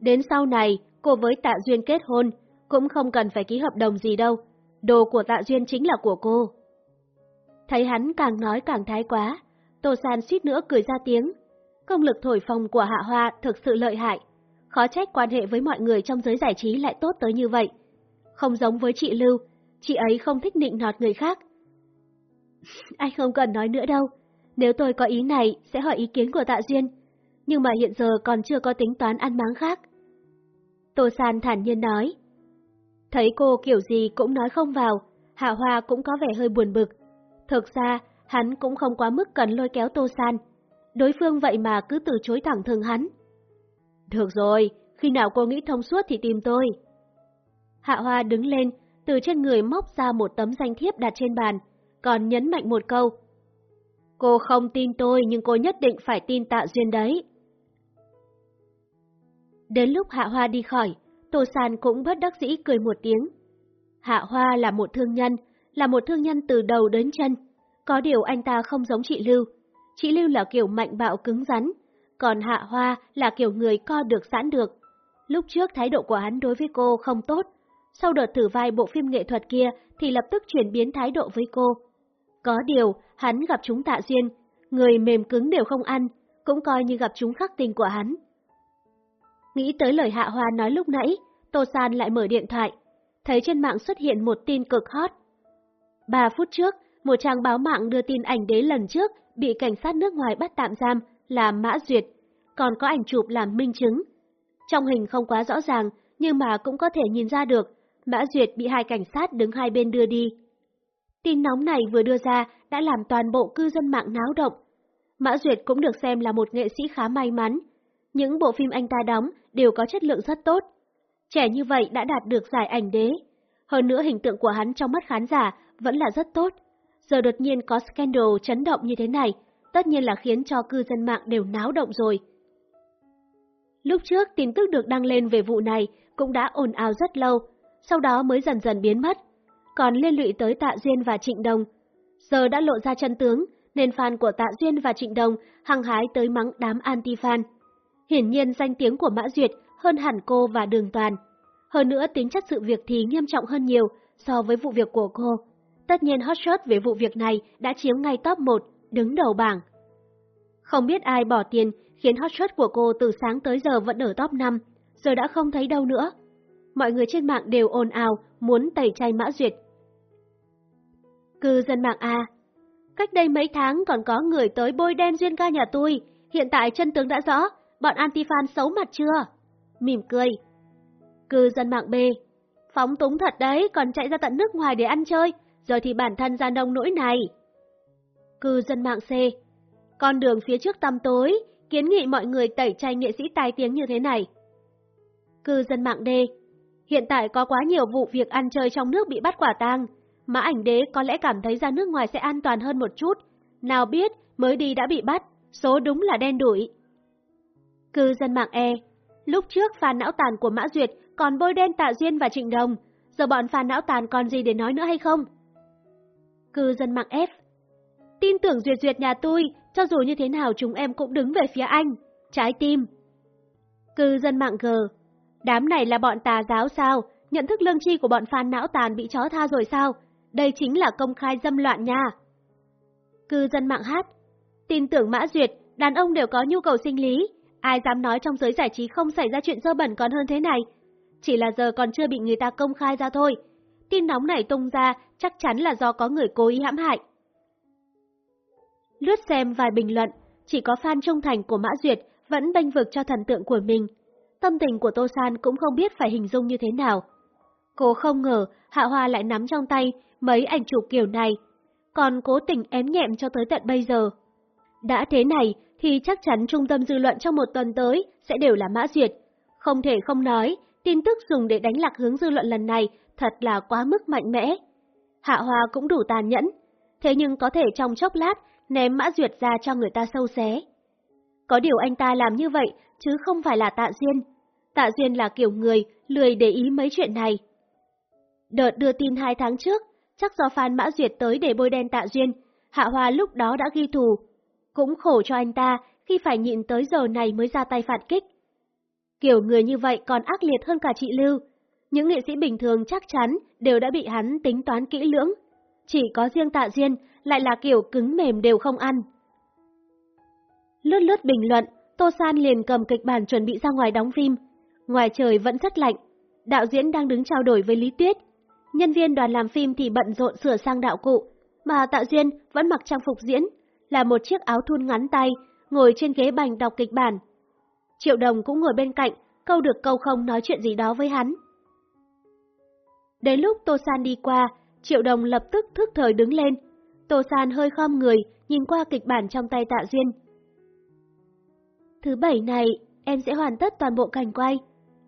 Đến sau này, cô với Tạ Duyên kết hôn, cũng không cần phải ký hợp đồng gì đâu, đồ của Tạ Duyên chính là của cô. Thấy hắn càng nói càng thái quá, Tô San suýt nữa cười ra tiếng. Công lực thổi phồng của Hạ Hoa thực sự lợi hại, khó trách quan hệ với mọi người trong giới giải trí lại tốt tới như vậy. Không giống với chị Lưu, chị ấy không thích nịnh nọt người khác. Anh không cần nói nữa đâu, nếu tôi có ý này sẽ hỏi ý kiến của Tạ Duyên, nhưng mà hiện giờ còn chưa có tính toán ăn máng khác. Tô San thản nhiên nói. Thấy cô kiểu gì cũng nói không vào, Hạ Hoa cũng có vẻ hơi buồn bực. Thực ra, hắn cũng không quá mức cần lôi kéo Tô San. Đối phương vậy mà cứ từ chối thẳng thường hắn. Được rồi, khi nào cô nghĩ thông suốt thì tìm tôi. Hạ Hoa đứng lên, từ trên người móc ra một tấm danh thiếp đặt trên bàn, còn nhấn mạnh một câu. Cô không tin tôi nhưng cô nhất định phải tin Tạ Duyên đấy. Đến lúc Hạ Hoa đi khỏi, Tô San cũng bất đắc dĩ cười một tiếng. Hạ Hoa là một thương nhân, là một thương nhân từ đầu đến chân. Có điều anh ta không giống chị Lưu. Chị Lưu là kiểu mạnh bạo cứng rắn, còn Hạ Hoa là kiểu người co được giãn được. Lúc trước thái độ của hắn đối với cô không tốt, sau đợt thử vai bộ phim nghệ thuật kia thì lập tức chuyển biến thái độ với cô. Có điều, hắn gặp chúng tạ duyên, người mềm cứng đều không ăn, cũng coi như gặp chúng khắc tình của hắn. Nghĩ tới lời Hạ Hoa nói lúc nãy, Tô San lại mở điện thoại, thấy trên mạng xuất hiện một tin cực hot. Ba phút trước, một trang báo mạng đưa tin ảnh đế lần trước bị cảnh sát nước ngoài bắt tạm giam là Mã Duyệt, còn có ảnh chụp làm minh chứng. Trong hình không quá rõ ràng, nhưng mà cũng có thể nhìn ra được, Mã Duyệt bị hai cảnh sát đứng hai bên đưa đi. Tin nóng này vừa đưa ra đã làm toàn bộ cư dân mạng náo động. Mã Duyệt cũng được xem là một nghệ sĩ khá may mắn. Những bộ phim anh ta đóng đều có chất lượng rất tốt. Trẻ như vậy đã đạt được giải ảnh đế. Hơn nữa hình tượng của hắn trong mắt khán giả vẫn là rất tốt. Giờ đột nhiên có scandal chấn động như thế này, tất nhiên là khiến cho cư dân mạng đều náo động rồi. Lúc trước tin tức được đăng lên về vụ này cũng đã ồn ào rất lâu, sau đó mới dần dần biến mất. Còn liên lụy tới Tạ Duyên và Trịnh Đồng. Giờ đã lộ ra chân tướng, nên fan của Tạ Duyên và Trịnh Đồng hăng hái tới mắng đám anti-fan. Hiển nhiên danh tiếng của Mã Duyệt hơn hẳn cô và Đường Toàn. Hơn nữa tính chất sự việc thì nghiêm trọng hơn nhiều so với vụ việc của cô. Tất nhiên hot shot về vụ việc này đã chiếm ngay top 1, đứng đầu bảng. Không biết ai bỏ tiền khiến hot shot của cô từ sáng tới giờ vẫn ở top 5, giờ đã không thấy đâu nữa. Mọi người trên mạng đều ồn ào muốn tẩy chay Mã Duyệt. Cư dân mạng A Cách đây mấy tháng còn có người tới bôi đen duyên ca nhà tôi, hiện tại chân tướng đã rõ, bọn anti-fan xấu mặt chưa? Mỉm cười. Cư dân mạng B Phóng túng thật đấy, còn chạy ra tận nước ngoài để ăn chơi, rồi thì bản thân ra nông nỗi này. Cư dân mạng C Con đường phía trước tăm tối, kiến nghị mọi người tẩy chay nghệ sĩ tài tiếng như thế này. Cư dân mạng D Hiện tại có quá nhiều vụ việc ăn chơi trong nước bị bắt quả tang, mà ảnh đế có lẽ cảm thấy ra nước ngoài sẽ an toàn hơn một chút. Nào biết, mới đi đã bị bắt, số đúng là đen đủi. Cư dân mạng E Lúc trước phàn não tàn của Mã Duyệt còn bôi đen Tạ Duyên và Trịnh Đồng, giờ bọn phàn não tàn còn gì để nói nữa hay không? Cư dân mạng F Tin tưởng Duyệt Duyệt nhà tôi, cho dù như thế nào chúng em cũng đứng về phía anh. Trái tim. Cư dân mạng G Đám này là bọn tà giáo sao? Nhận thức lương tri của bọn fan não tàn bị chó tha rồi sao? Đây chính là công khai dâm loạn nha. Cư dân mạng hát. Tin tưởng Mã Duyệt, đàn ông đều có nhu cầu sinh lý. Ai dám nói trong giới giải trí không xảy ra chuyện dơ bẩn còn hơn thế này. Chỉ là giờ còn chưa bị người ta công khai ra thôi. Tin nóng này tung ra chắc chắn là do có người cố ý hãm hại. Lướt xem vài bình luận, chỉ có fan trung thành của Mã Duyệt vẫn bênh vực cho thần tượng của mình. Tâm tình của Tô San cũng không biết phải hình dung như thế nào. Cô không ngờ Hạ Hoa lại nắm trong tay mấy ảnh chụp kiểu này, còn cố tình ém nhẹm cho tới tận bây giờ. Đã thế này thì chắc chắn trung tâm dư luận trong một tuần tới sẽ đều là Mã Duyệt. Không thể không nói, tin tức dùng để đánh lạc hướng dư luận lần này thật là quá mức mạnh mẽ. Hạ Hoa cũng đủ tàn nhẫn, thế nhưng có thể trong chốc lát ném Mã Duyệt ra cho người ta sâu xé. Có điều anh ta làm như vậy chứ không phải là Tạ Duyên. Tạ Duyên là kiểu người lười để ý mấy chuyện này. Đợt đưa tin hai tháng trước, chắc do Phan Mã Duyệt tới để bôi đen Tạ Duyên, Hạ Hoa lúc đó đã ghi thù. Cũng khổ cho anh ta khi phải nhịn tới giờ này mới ra tay phản kích. Kiểu người như vậy còn ác liệt hơn cả chị Lưu. Những nghệ sĩ bình thường chắc chắn đều đã bị hắn tính toán kỹ lưỡng. Chỉ có riêng Tạ Duyên lại là kiểu cứng mềm đều không ăn. Lướt lướt bình luận, Tô San liền cầm kịch bản chuẩn bị ra ngoài đóng phim. Ngoài trời vẫn rất lạnh, đạo diễn đang đứng trao đổi với Lý Tuyết. Nhân viên đoàn làm phim thì bận rộn sửa sang đạo cụ, mà Tạ Duyên vẫn mặc trang phục diễn, là một chiếc áo thun ngắn tay, ngồi trên ghế bành đọc kịch bản. Triệu Đồng cũng ngồi bên cạnh, câu được câu không nói chuyện gì đó với hắn. Đến lúc Tô San đi qua, Triệu Đồng lập tức thức thời đứng lên. Tô San hơi khom người, nhìn qua kịch bản trong tay Tạ Duyên. Thứ bảy này, em sẽ hoàn tất toàn bộ cảnh quay.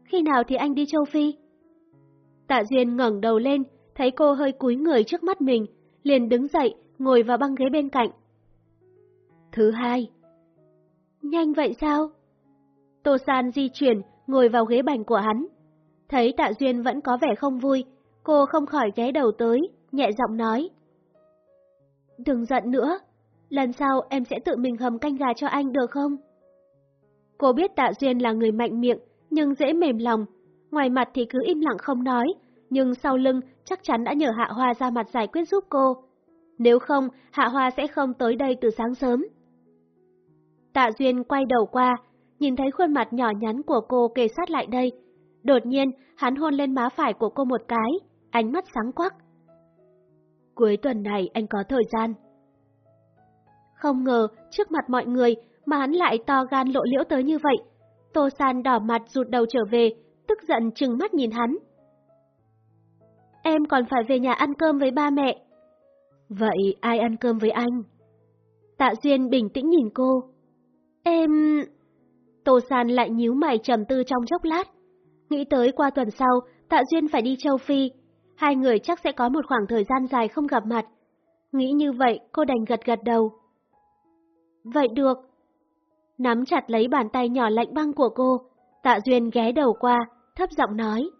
Khi nào thì anh đi châu Phi? Tạ Duyên ngẩng đầu lên, thấy cô hơi cúi người trước mắt mình, liền đứng dậy, ngồi vào băng ghế bên cạnh. Thứ hai. Nhanh vậy sao? Tô San di chuyển, ngồi vào ghế bành của hắn. Thấy Tạ Duyên vẫn có vẻ không vui, cô không khỏi ghé đầu tới, nhẹ giọng nói. Đừng giận nữa, lần sau em sẽ tự mình hầm canh gà cho anh được không? Cô biết Tạ Duyên là người mạnh miệng, nhưng dễ mềm lòng. Ngoài mặt thì cứ im lặng không nói, nhưng sau lưng chắc chắn đã nhờ Hạ Hoa ra mặt giải quyết giúp cô. Nếu không, Hạ Hoa sẽ không tới đây từ sáng sớm. Tạ Duyên quay đầu qua, nhìn thấy khuôn mặt nhỏ nhắn của cô kề sát lại đây. Đột nhiên, hắn hôn lên má phải của cô một cái, ánh mắt sáng quắc. Cuối tuần này anh có thời gian. Không ngờ, trước mặt mọi người, mà hắn lại to gan lộ liễu tới như vậy. Tô San đỏ mặt rụt đầu trở về, tức giận trừng mắt nhìn hắn. Em còn phải về nhà ăn cơm với ba mẹ. Vậy ai ăn cơm với anh? Tạ Duyên bình tĩnh nhìn cô. Em... Tô San lại nhíu mày trầm tư trong chốc lát. Nghĩ tới qua tuần sau, Tạ Duyên phải đi châu Phi. Hai người chắc sẽ có một khoảng thời gian dài không gặp mặt. Nghĩ như vậy, cô đành gật gật đầu. Vậy được, nắm chặt lấy bàn tay nhỏ lạnh băng của cô. Tạ Duyên ghé đầu qua, thấp giọng nói.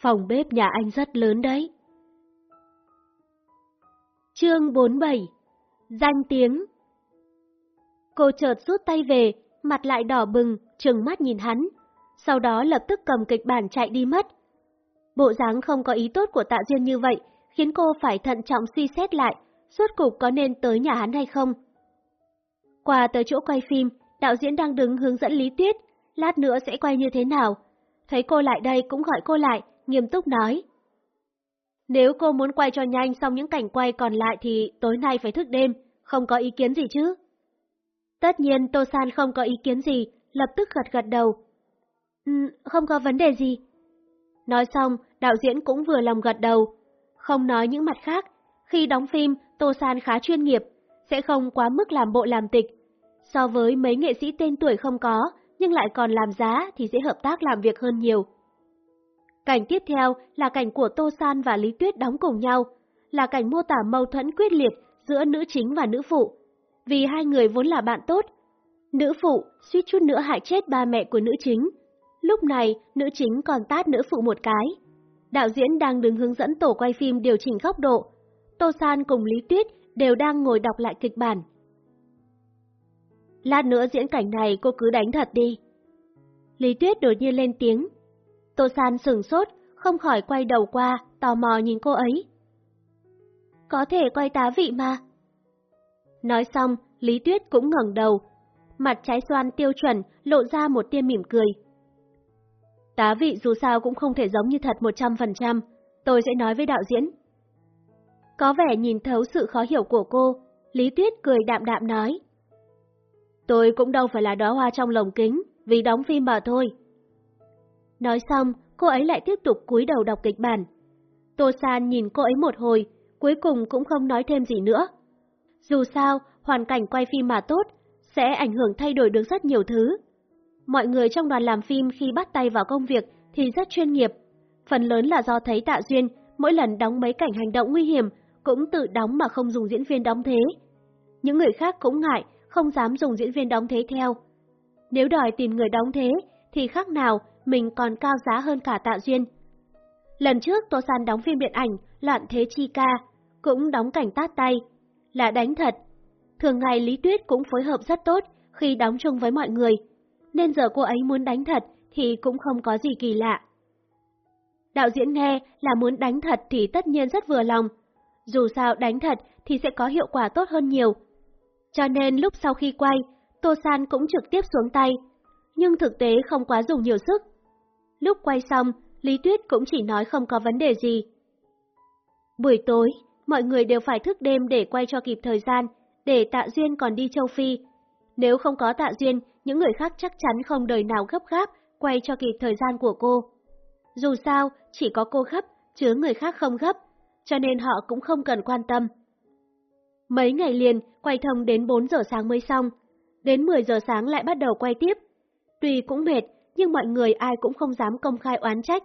Phòng bếp nhà anh rất lớn đấy. Chương 47 Danh tiếng Cô chợt rút tay về, mặt lại đỏ bừng, trừng mắt nhìn hắn, sau đó lập tức cầm kịch bản chạy đi mất. Bộ dáng không có ý tốt của Tạ Duyên như vậy, khiến cô phải thận trọng suy xét lại, suốt cục có nên tới nhà hắn hay không. Qua tới chỗ quay phim, đạo diễn đang đứng hướng dẫn Lý Tuyết, lát nữa sẽ quay như thế nào. Thấy cô lại đây cũng gọi cô lại, nghiêm túc nói. Nếu cô muốn quay cho nhanh xong những cảnh quay còn lại thì tối nay phải thức đêm, không có ý kiến gì chứ? Tất nhiên Tô San không có ý kiến gì, lập tức gật gật đầu. Ừ, không có vấn đề gì. Nói xong, đạo diễn cũng vừa lòng gật đầu. Không nói những mặt khác, khi đóng phim, Tô San khá chuyên nghiệp, sẽ không quá mức làm bộ làm tịch, So với mấy nghệ sĩ tên tuổi không có, nhưng lại còn làm giá thì dễ hợp tác làm việc hơn nhiều. Cảnh tiếp theo là cảnh của Tô San và Lý Tuyết đóng cùng nhau, là cảnh mô tả mâu thuẫn quyết liệt giữa nữ chính và nữ phụ. Vì hai người vốn là bạn tốt, nữ phụ suýt chút nữa hại chết ba mẹ của nữ chính. Lúc này, nữ chính còn tát nữ phụ một cái. Đạo diễn đang đứng hướng dẫn tổ quay phim điều chỉnh góc độ. Tô San cùng Lý Tuyết đều đang ngồi đọc lại kịch bản. Lát nữa diễn cảnh này cô cứ đánh thật đi. Lý Tuyết đột nhiên lên tiếng. Tô San sừng sốt, không khỏi quay đầu qua, tò mò nhìn cô ấy. Có thể quay tá vị mà. Nói xong, Lý Tuyết cũng ngẩng đầu. Mặt trái xoan tiêu chuẩn lộ ra một tia mỉm cười. Tá vị dù sao cũng không thể giống như thật 100%, tôi sẽ nói với đạo diễn. Có vẻ nhìn thấu sự khó hiểu của cô, Lý Tuyết cười đạm đạm nói. Tôi cũng đâu phải là đóa hoa trong lồng kính, vì đóng phim mà thôi. Nói xong, cô ấy lại tiếp tục cúi đầu đọc kịch bản. Tô San nhìn cô ấy một hồi, cuối cùng cũng không nói thêm gì nữa. Dù sao, hoàn cảnh quay phim mà tốt, sẽ ảnh hưởng thay đổi được rất nhiều thứ. Mọi người trong đoàn làm phim khi bắt tay vào công việc thì rất chuyên nghiệp. Phần lớn là do thấy Tạ Duyên mỗi lần đóng mấy cảnh hành động nguy hiểm cũng tự đóng mà không dùng diễn viên đóng thế. Những người khác cũng ngại, không dám dùng diễn viên đóng thế theo. Nếu đòi tìm người đóng thế thì khác nào mình còn cao giá hơn cả Tạ Duyên. Lần trước Tô San đóng phim điện ảnh Loạn Thế Chi Ca, cũng đóng cảnh tát tay, là đánh thật. Thường ngày Lý Tuyết cũng phối hợp rất tốt khi đóng chung với mọi người, nên giờ cô ấy muốn đánh thật thì cũng không có gì kỳ lạ. Đạo diễn nghe là muốn đánh thật thì tất nhiên rất vừa lòng. Dù sao đánh thật thì sẽ có hiệu quả tốt hơn nhiều. Cho nên lúc sau khi quay, Tô San cũng trực tiếp xuống tay, nhưng thực tế không quá dùng nhiều sức. Lúc quay xong, Lý Tuyết cũng chỉ nói không có vấn đề gì. Buổi tối, mọi người đều phải thức đêm để quay cho kịp thời gian, để Tạ Duyên còn đi châu Phi. Nếu không có Tạ Duyên, những người khác chắc chắn không đời nào gấp gáp quay cho kịp thời gian của cô. Dù sao, chỉ có cô gấp, chứ người khác không gấp, cho nên họ cũng không cần quan tâm. Mấy ngày liền, quay thông đến 4 giờ sáng mới xong, đến 10 giờ sáng lại bắt đầu quay tiếp. Tuy cũng mệt, nhưng mọi người ai cũng không dám công khai oán trách.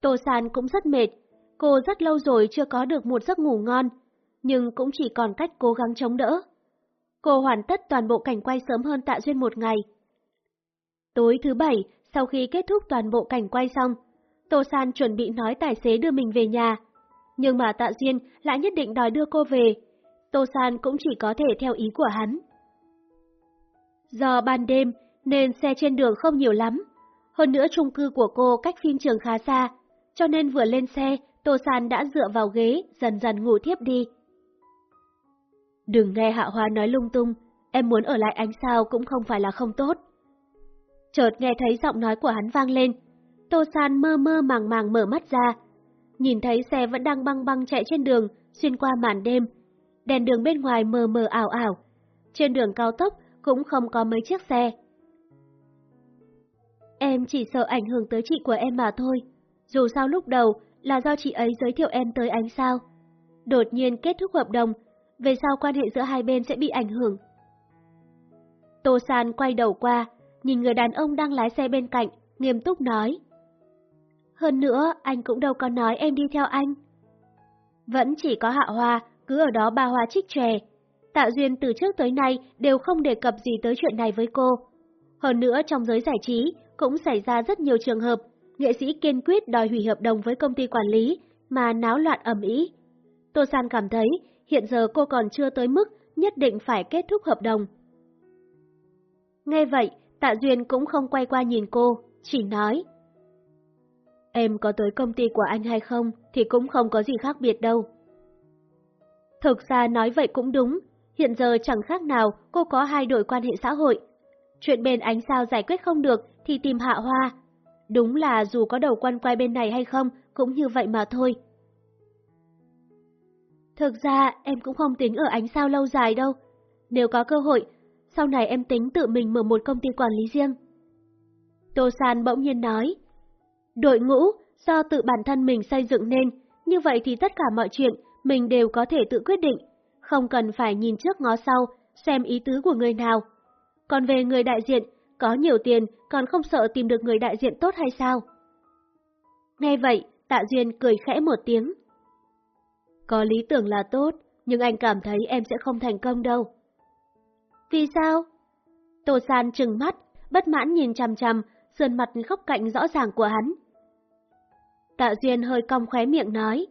Tô San cũng rất mệt, cô rất lâu rồi chưa có được một giấc ngủ ngon, nhưng cũng chỉ còn cách cố gắng chống đỡ. Cô hoàn tất toàn bộ cảnh quay sớm hơn Tạ Duyên một ngày. Tối thứ bảy, sau khi kết thúc toàn bộ cảnh quay xong, Tô San chuẩn bị nói tài xế đưa mình về nhà. Nhưng mà Tạ Duyên lại nhất định đòi đưa cô về. Tô San cũng chỉ có thể theo ý của hắn. Do ban đêm nên xe trên đường không nhiều lắm. Hơn nữa chung cư của cô cách phim trường khá xa, cho nên vừa lên xe, Tô San đã dựa vào ghế, dần dần ngủ thiếp đi. Đừng nghe Hạ Hoa nói lung tung, em muốn ở lại ánh sao cũng không phải là không tốt. Chợt nghe thấy giọng nói của hắn vang lên, Tô San mơ mơ màng màng mở mắt ra, nhìn thấy xe vẫn đang băng băng chạy trên đường, xuyên qua màn đêm. Đèn đường bên ngoài mờ mờ ảo ảo, trên đường cao tốc cũng không có mấy chiếc xe. Em chỉ sợ ảnh hưởng tới chị của em mà thôi. Dù sao lúc đầu là do chị ấy giới thiệu em tới ánh sao. Đột nhiên kết thúc hợp đồng, về sau quan hệ giữa hai bên sẽ bị ảnh hưởng. Tô San quay đầu qua, nhìn người đàn ông đang lái xe bên cạnh, nghiêm túc nói. Hơn nữa, anh cũng đâu có nói em đi theo anh. Vẫn chỉ có hạ hoa, cứ ở đó ba hoa trích trè. Tạ Duyên từ trước tới nay đều không đề cập gì tới chuyện này với cô. Hơn nữa trong giới giải trí, cũng xảy ra rất nhiều trường hợp, nghệ sĩ kiên quyết đòi hủy hợp đồng với công ty quản lý mà náo loạn ầm ĩ. Tô San cảm thấy hiện giờ cô còn chưa tới mức nhất định phải kết thúc hợp đồng. Nghe vậy, Tạ Duyên cũng không quay qua nhìn cô, chỉ nói. Em có tới công ty của anh hay không thì cũng không có gì khác biệt đâu. Thực ra nói vậy cũng đúng, hiện giờ chẳng khác nào cô có hai đội quan hệ xã hội. Chuyện bên ánh sao giải quyết không được thì tìm hạ hoa. Đúng là dù có đầu quan quay bên này hay không, cũng như vậy mà thôi. Thực ra em cũng không tính ở ánh sao lâu dài đâu. Nếu có cơ hội, sau này em tính tự mình mở một công ty quản lý riêng. Tô San bỗng nhiên nói, đội ngũ do tự bản thân mình xây dựng nên, như vậy thì tất cả mọi chuyện mình đều có thể tự quyết định, không cần phải nhìn trước ngó sau, xem ý tứ của người nào. Còn về người đại diện, có nhiều tiền còn không sợ tìm được người đại diện tốt hay sao? Nghe vậy, Tạ Duyên cười khẽ một tiếng. Có lý tưởng là tốt, nhưng anh cảm thấy em sẽ không thành công đâu. Vì sao? Tô San trừng mắt, bất mãn nhìn chằm chằm, sườn mặt khóc cạnh rõ ràng của hắn. Tạ Duyên hơi cong khóe miệng nói.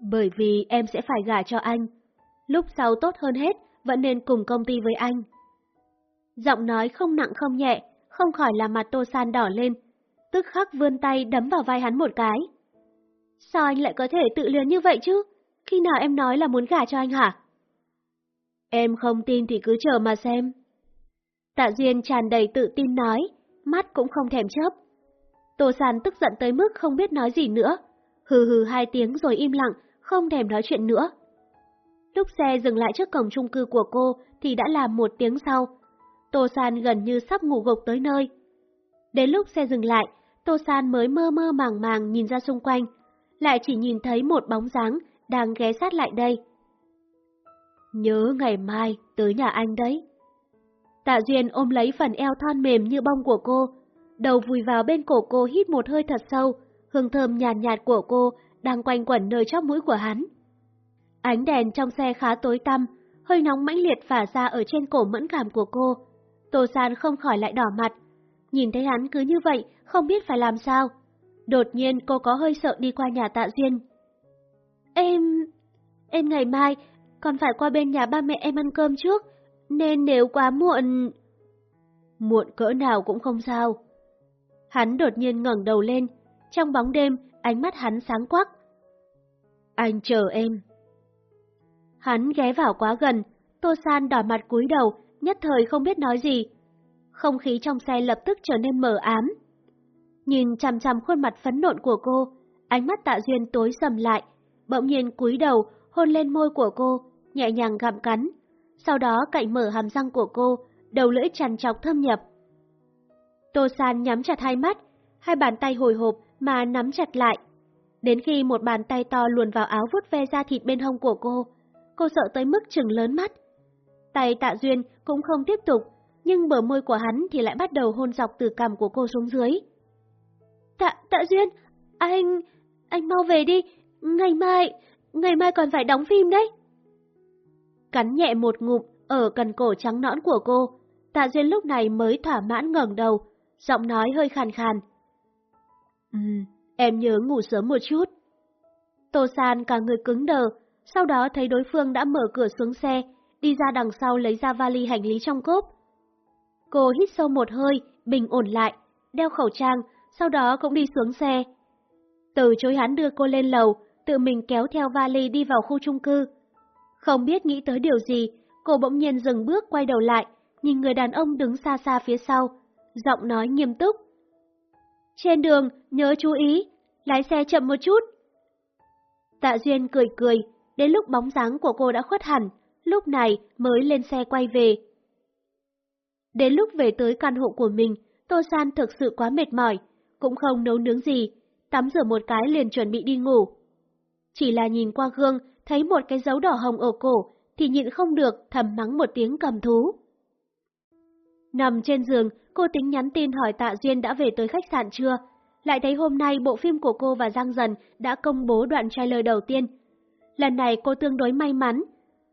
Bởi vì em sẽ phải gả cho anh. Lúc sau tốt hơn hết, vẫn nên cùng công ty với anh. Giọng nói không nặng không nhẹ, không khỏi làm mặt Tô San đỏ lên, tức khắc vươn tay đấm vào vai hắn một cái. Sao anh lại có thể tự luyến như vậy chứ? Khi nào em nói là muốn gả cho anh hả? Em không tin thì cứ chờ mà xem. Tạ Duyên tràn đầy tự tin nói, mắt cũng không thèm chớp. Tô San tức giận tới mức không biết nói gì nữa, hừ hừ hai tiếng rồi im lặng, không thèm nói chuyện nữa. Lúc xe dừng lại trước cổng chung cư của cô thì đã là một tiếng sau. Tô San gần như sắp ngủ gục tới nơi. Đến lúc xe dừng lại, Tô San mới mơ mơ màng màng nhìn ra xung quanh, lại chỉ nhìn thấy một bóng dáng đang ghé sát lại đây. Nhớ ngày mai tới nhà anh đấy. Tạ Duyên ôm lấy phần eo thon mềm như bông của cô, đầu vùi vào bên cổ cô hít một hơi thật sâu, hương thơm nhàn nhạt, nhạt của cô đang quanh quẩn nơi chóp mũi của hắn. Ánh đèn trong xe khá tối tăm, hơi nóng mãnh liệt phả ra ở trên cổ mẫn cảm của cô. Tô San không khỏi lại đỏ mặt. Nhìn thấy hắn cứ như vậy, không biết phải làm sao. Đột nhiên cô có hơi sợ đi qua nhà tạ duyên. Em... em ngày mai còn phải qua bên nhà ba mẹ em ăn cơm trước, nên nếu quá muộn... Muộn cỡ nào cũng không sao. Hắn đột nhiên ngẩng đầu lên, trong bóng đêm, ánh mắt hắn sáng quắc. Anh chờ em. Hắn ghé vào quá gần, Tô San đỏ mặt cúi đầu, nhất thời không biết nói gì. Không khí trong xe lập tức trở nên mờ ám. Nhìn chằm chằm khuôn mặt phấn nộn của cô, ánh mắt tạ duyên tối sầm lại, bỗng nhiên cúi đầu, hôn lên môi của cô, nhẹ nhàng gặm cắn. Sau đó cạnh mở hàm răng của cô, đầu lưỡi chằn chọc thâm nhập. Tô San nhắm chặt hai mắt, hai bàn tay hồi hộp mà nắm chặt lại. Đến khi một bàn tay to luồn vào áo vuốt ve da thịt bên hông của cô, cô sợ tới mức trừng lớn mắt. Tay tạ duyên cũng không tiếp tục, nhưng bờ môi của hắn thì lại bắt đầu hôn dọc từ cằm của cô xuống dưới. Tạ, tạ duyên, anh, anh mau về đi, ngày mai, ngày mai còn phải đóng phim đấy. Cắn nhẹ một ngụm ở cần cổ trắng nõn của cô, tạ duyên lúc này mới thỏa mãn ngẩng đầu, giọng nói hơi khàn khàn. Ừ, em nhớ ngủ sớm một chút. Tô San cả người cứng đờ, sau đó thấy đối phương đã mở cửa xuống xe, đi ra đằng sau lấy ra vali hành lý trong cốp. Cô hít sâu một hơi, bình ổn lại, đeo khẩu trang, sau đó cũng đi xuống xe. Từ chối hắn đưa cô lên lầu, tự mình kéo theo vali đi vào khu chung cư. Không biết nghĩ tới điều gì, cô bỗng nhiên dừng bước quay đầu lại, nhìn người đàn ông đứng xa xa phía sau, giọng nói nghiêm túc. Trên đường, nhớ chú ý, lái xe chậm một chút. Tạ Duyên cười cười, đến lúc bóng dáng của cô đã khuất hẳn, lúc này mới lên xe quay về. Đến lúc về tới căn hộ của mình, Tô San thực sự quá mệt mỏi, cũng không nấu nướng gì, tắm rửa một cái liền chuẩn bị đi ngủ. Chỉ là nhìn qua gương, thấy một cái dấu đỏ hồng ở cổ, thì nhịn không được thầm mắng một tiếng cầm thú. Nằm trên giường, cô tính nhắn tin hỏi Tạ Duyên đã về tới khách sạn chưa, lại thấy hôm nay bộ phim của cô và Giang Dần đã công bố đoạn trailer đầu tiên. Lần này cô tương đối may mắn,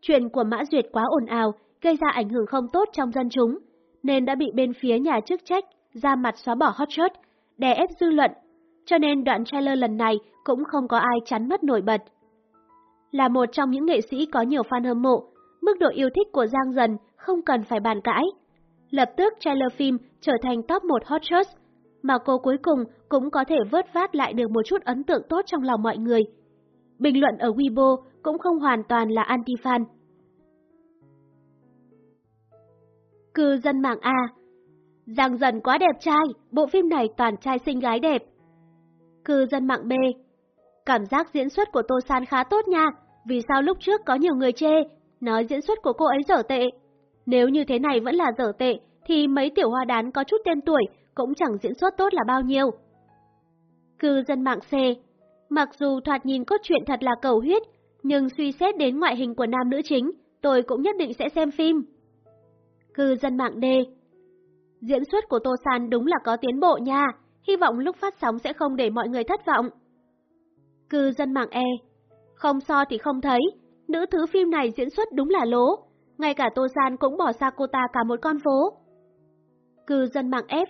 chuyện của Mã Duyệt quá ồn ào, gây ra ảnh hưởng không tốt trong dân chúng, nên đã bị bên phía nhà chức trách ra mặt xóa bỏ hot shot, đè ép dư luận, cho nên đoạn trailer lần này cũng không có ai chắn mất nổi bật. Là một trong những nghệ sĩ có nhiều fan hâm mộ, mức độ yêu thích của Giang Dần không cần phải bàn cãi. Lập tức trailer phim trở thành top 1 hot shots, mà cô cuối cùng cũng có thể vớt vát lại được một chút ấn tượng tốt trong lòng mọi người. Bình luận ở Weibo cũng không hoàn toàn là anti-fan. Cư dân mạng A Giang dần quá đẹp trai, bộ phim này toàn trai xinh gái đẹp. Cư dân mạng B Cảm giác diễn xuất của Tô San khá tốt nha, vì sao lúc trước có nhiều người chê, nói diễn xuất của cô ấy dở tệ. Nếu như thế này vẫn là dở tệ, thì mấy tiểu hoa đán có chút tên tuổi cũng chẳng diễn xuất tốt là bao nhiêu. Cư dân mạng C Mặc dù thoạt nhìn cốt truyện thật là cầu huyết, nhưng suy xét đến ngoại hình của nam nữ chính, tôi cũng nhất định sẽ xem phim. Cư dân mạng D Diễn xuất của Tô San đúng là có tiến bộ nha, hy vọng lúc phát sóng sẽ không để mọi người thất vọng. Cư dân mạng E Không so thì không thấy, nữ thứ phim này diễn xuất đúng là lố, ngay cả Tô San cũng bỏ xa cô ta cả một con phố. Cư dân mạng F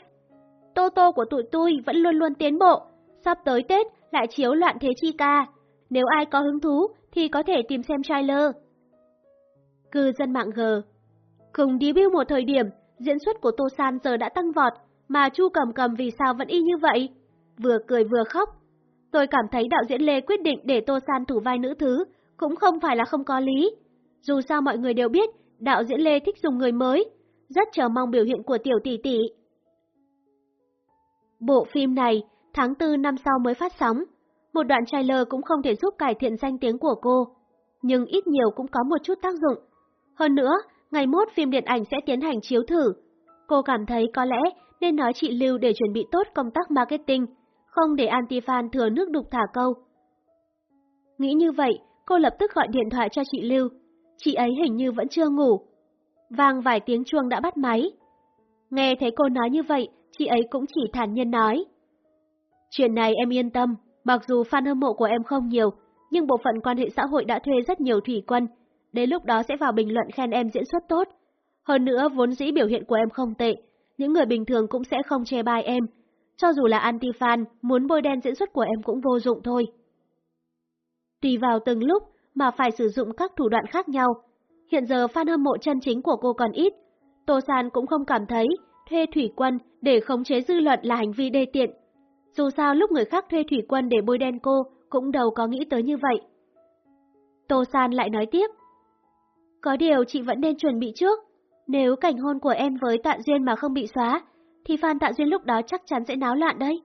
Tô Tô của tụi tôi vẫn luôn luôn tiến bộ, sắp tới Tết lại chiếu loạn thế chi ca. Nếu ai có hứng thú thì có thể tìm xem trailer. Cư dân mạng G Cùng debut một thời điểm, diễn xuất của Tô San giờ đã tăng vọt, mà Chu Cầm Cầm vì sao vẫn y như vậy? Vừa cười vừa khóc. Tôi cảm thấy đạo diễn Lê quyết định để Tô San thủ vai nữ thứ, cũng không phải là không có lý. Dù sao mọi người đều biết, đạo diễn Lê thích dùng người mới, rất chờ mong biểu hiện của tiểu tỷ tỷ. Bộ phim này, tháng 4 năm sau mới phát sóng, một đoạn trailer cũng không thể giúp cải thiện danh tiếng của cô, nhưng ít nhiều cũng có một chút tác dụng. Hơn nữa, ngày mốt phim điện ảnh sẽ tiến hành chiếu thử. Cô cảm thấy có lẽ nên nói chị Lưu để chuẩn bị tốt công tác marketing, không để anti-fan thừa nước đục thả câu. Nghĩ như vậy, cô lập tức gọi điện thoại cho chị Lưu. Chị ấy hình như vẫn chưa ngủ. Vang vài tiếng chuông đã bắt máy. Nghe thấy cô nói như vậy, chị ấy cũng chỉ thản nhiên nói. Chuyện này em yên tâm, mặc dù fan hâm mộ của em không nhiều, nhưng bộ phận quan hệ xã hội đã thuê rất nhiều thủy quân. Đến lúc đó sẽ vào bình luận khen em diễn xuất tốt. Hơn nữa, vốn dĩ biểu hiện của em không tệ, những người bình thường cũng sẽ không chê bai em. Cho dù là anti-fan, muốn bôi đen diễn xuất của em cũng vô dụng thôi. Tùy vào từng lúc mà phải sử dụng các thủ đoạn khác nhau. Hiện giờ fan hâm mộ chân chính của cô còn ít. Tô San cũng không cảm thấy thuê thủy quân để khống chế dư luận là hành vi đê tiện. Dù sao lúc người khác thuê thủy quân để bôi đen cô cũng đâu có nghĩ tới như vậy. Tô San lại nói tiếp. Có điều chị vẫn nên chuẩn bị trước. Nếu cảnh hôn của em với Tạ Duyên mà không bị xóa, thì fan Tạ Duyên lúc đó chắc chắn sẽ náo loạn đấy.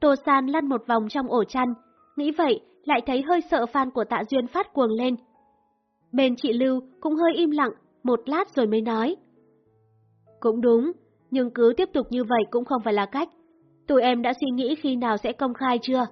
Tô San lăn một vòng trong ổ chăn, nghĩ vậy lại thấy hơi sợ fan của Tạ Duyên phát cuồng lên. Bên chị Lưu cũng hơi im lặng, một lát rồi mới nói. Cũng đúng, nhưng cứ tiếp tục như vậy cũng không phải là cách. Tụi em đã suy nghĩ khi nào sẽ công khai chưa?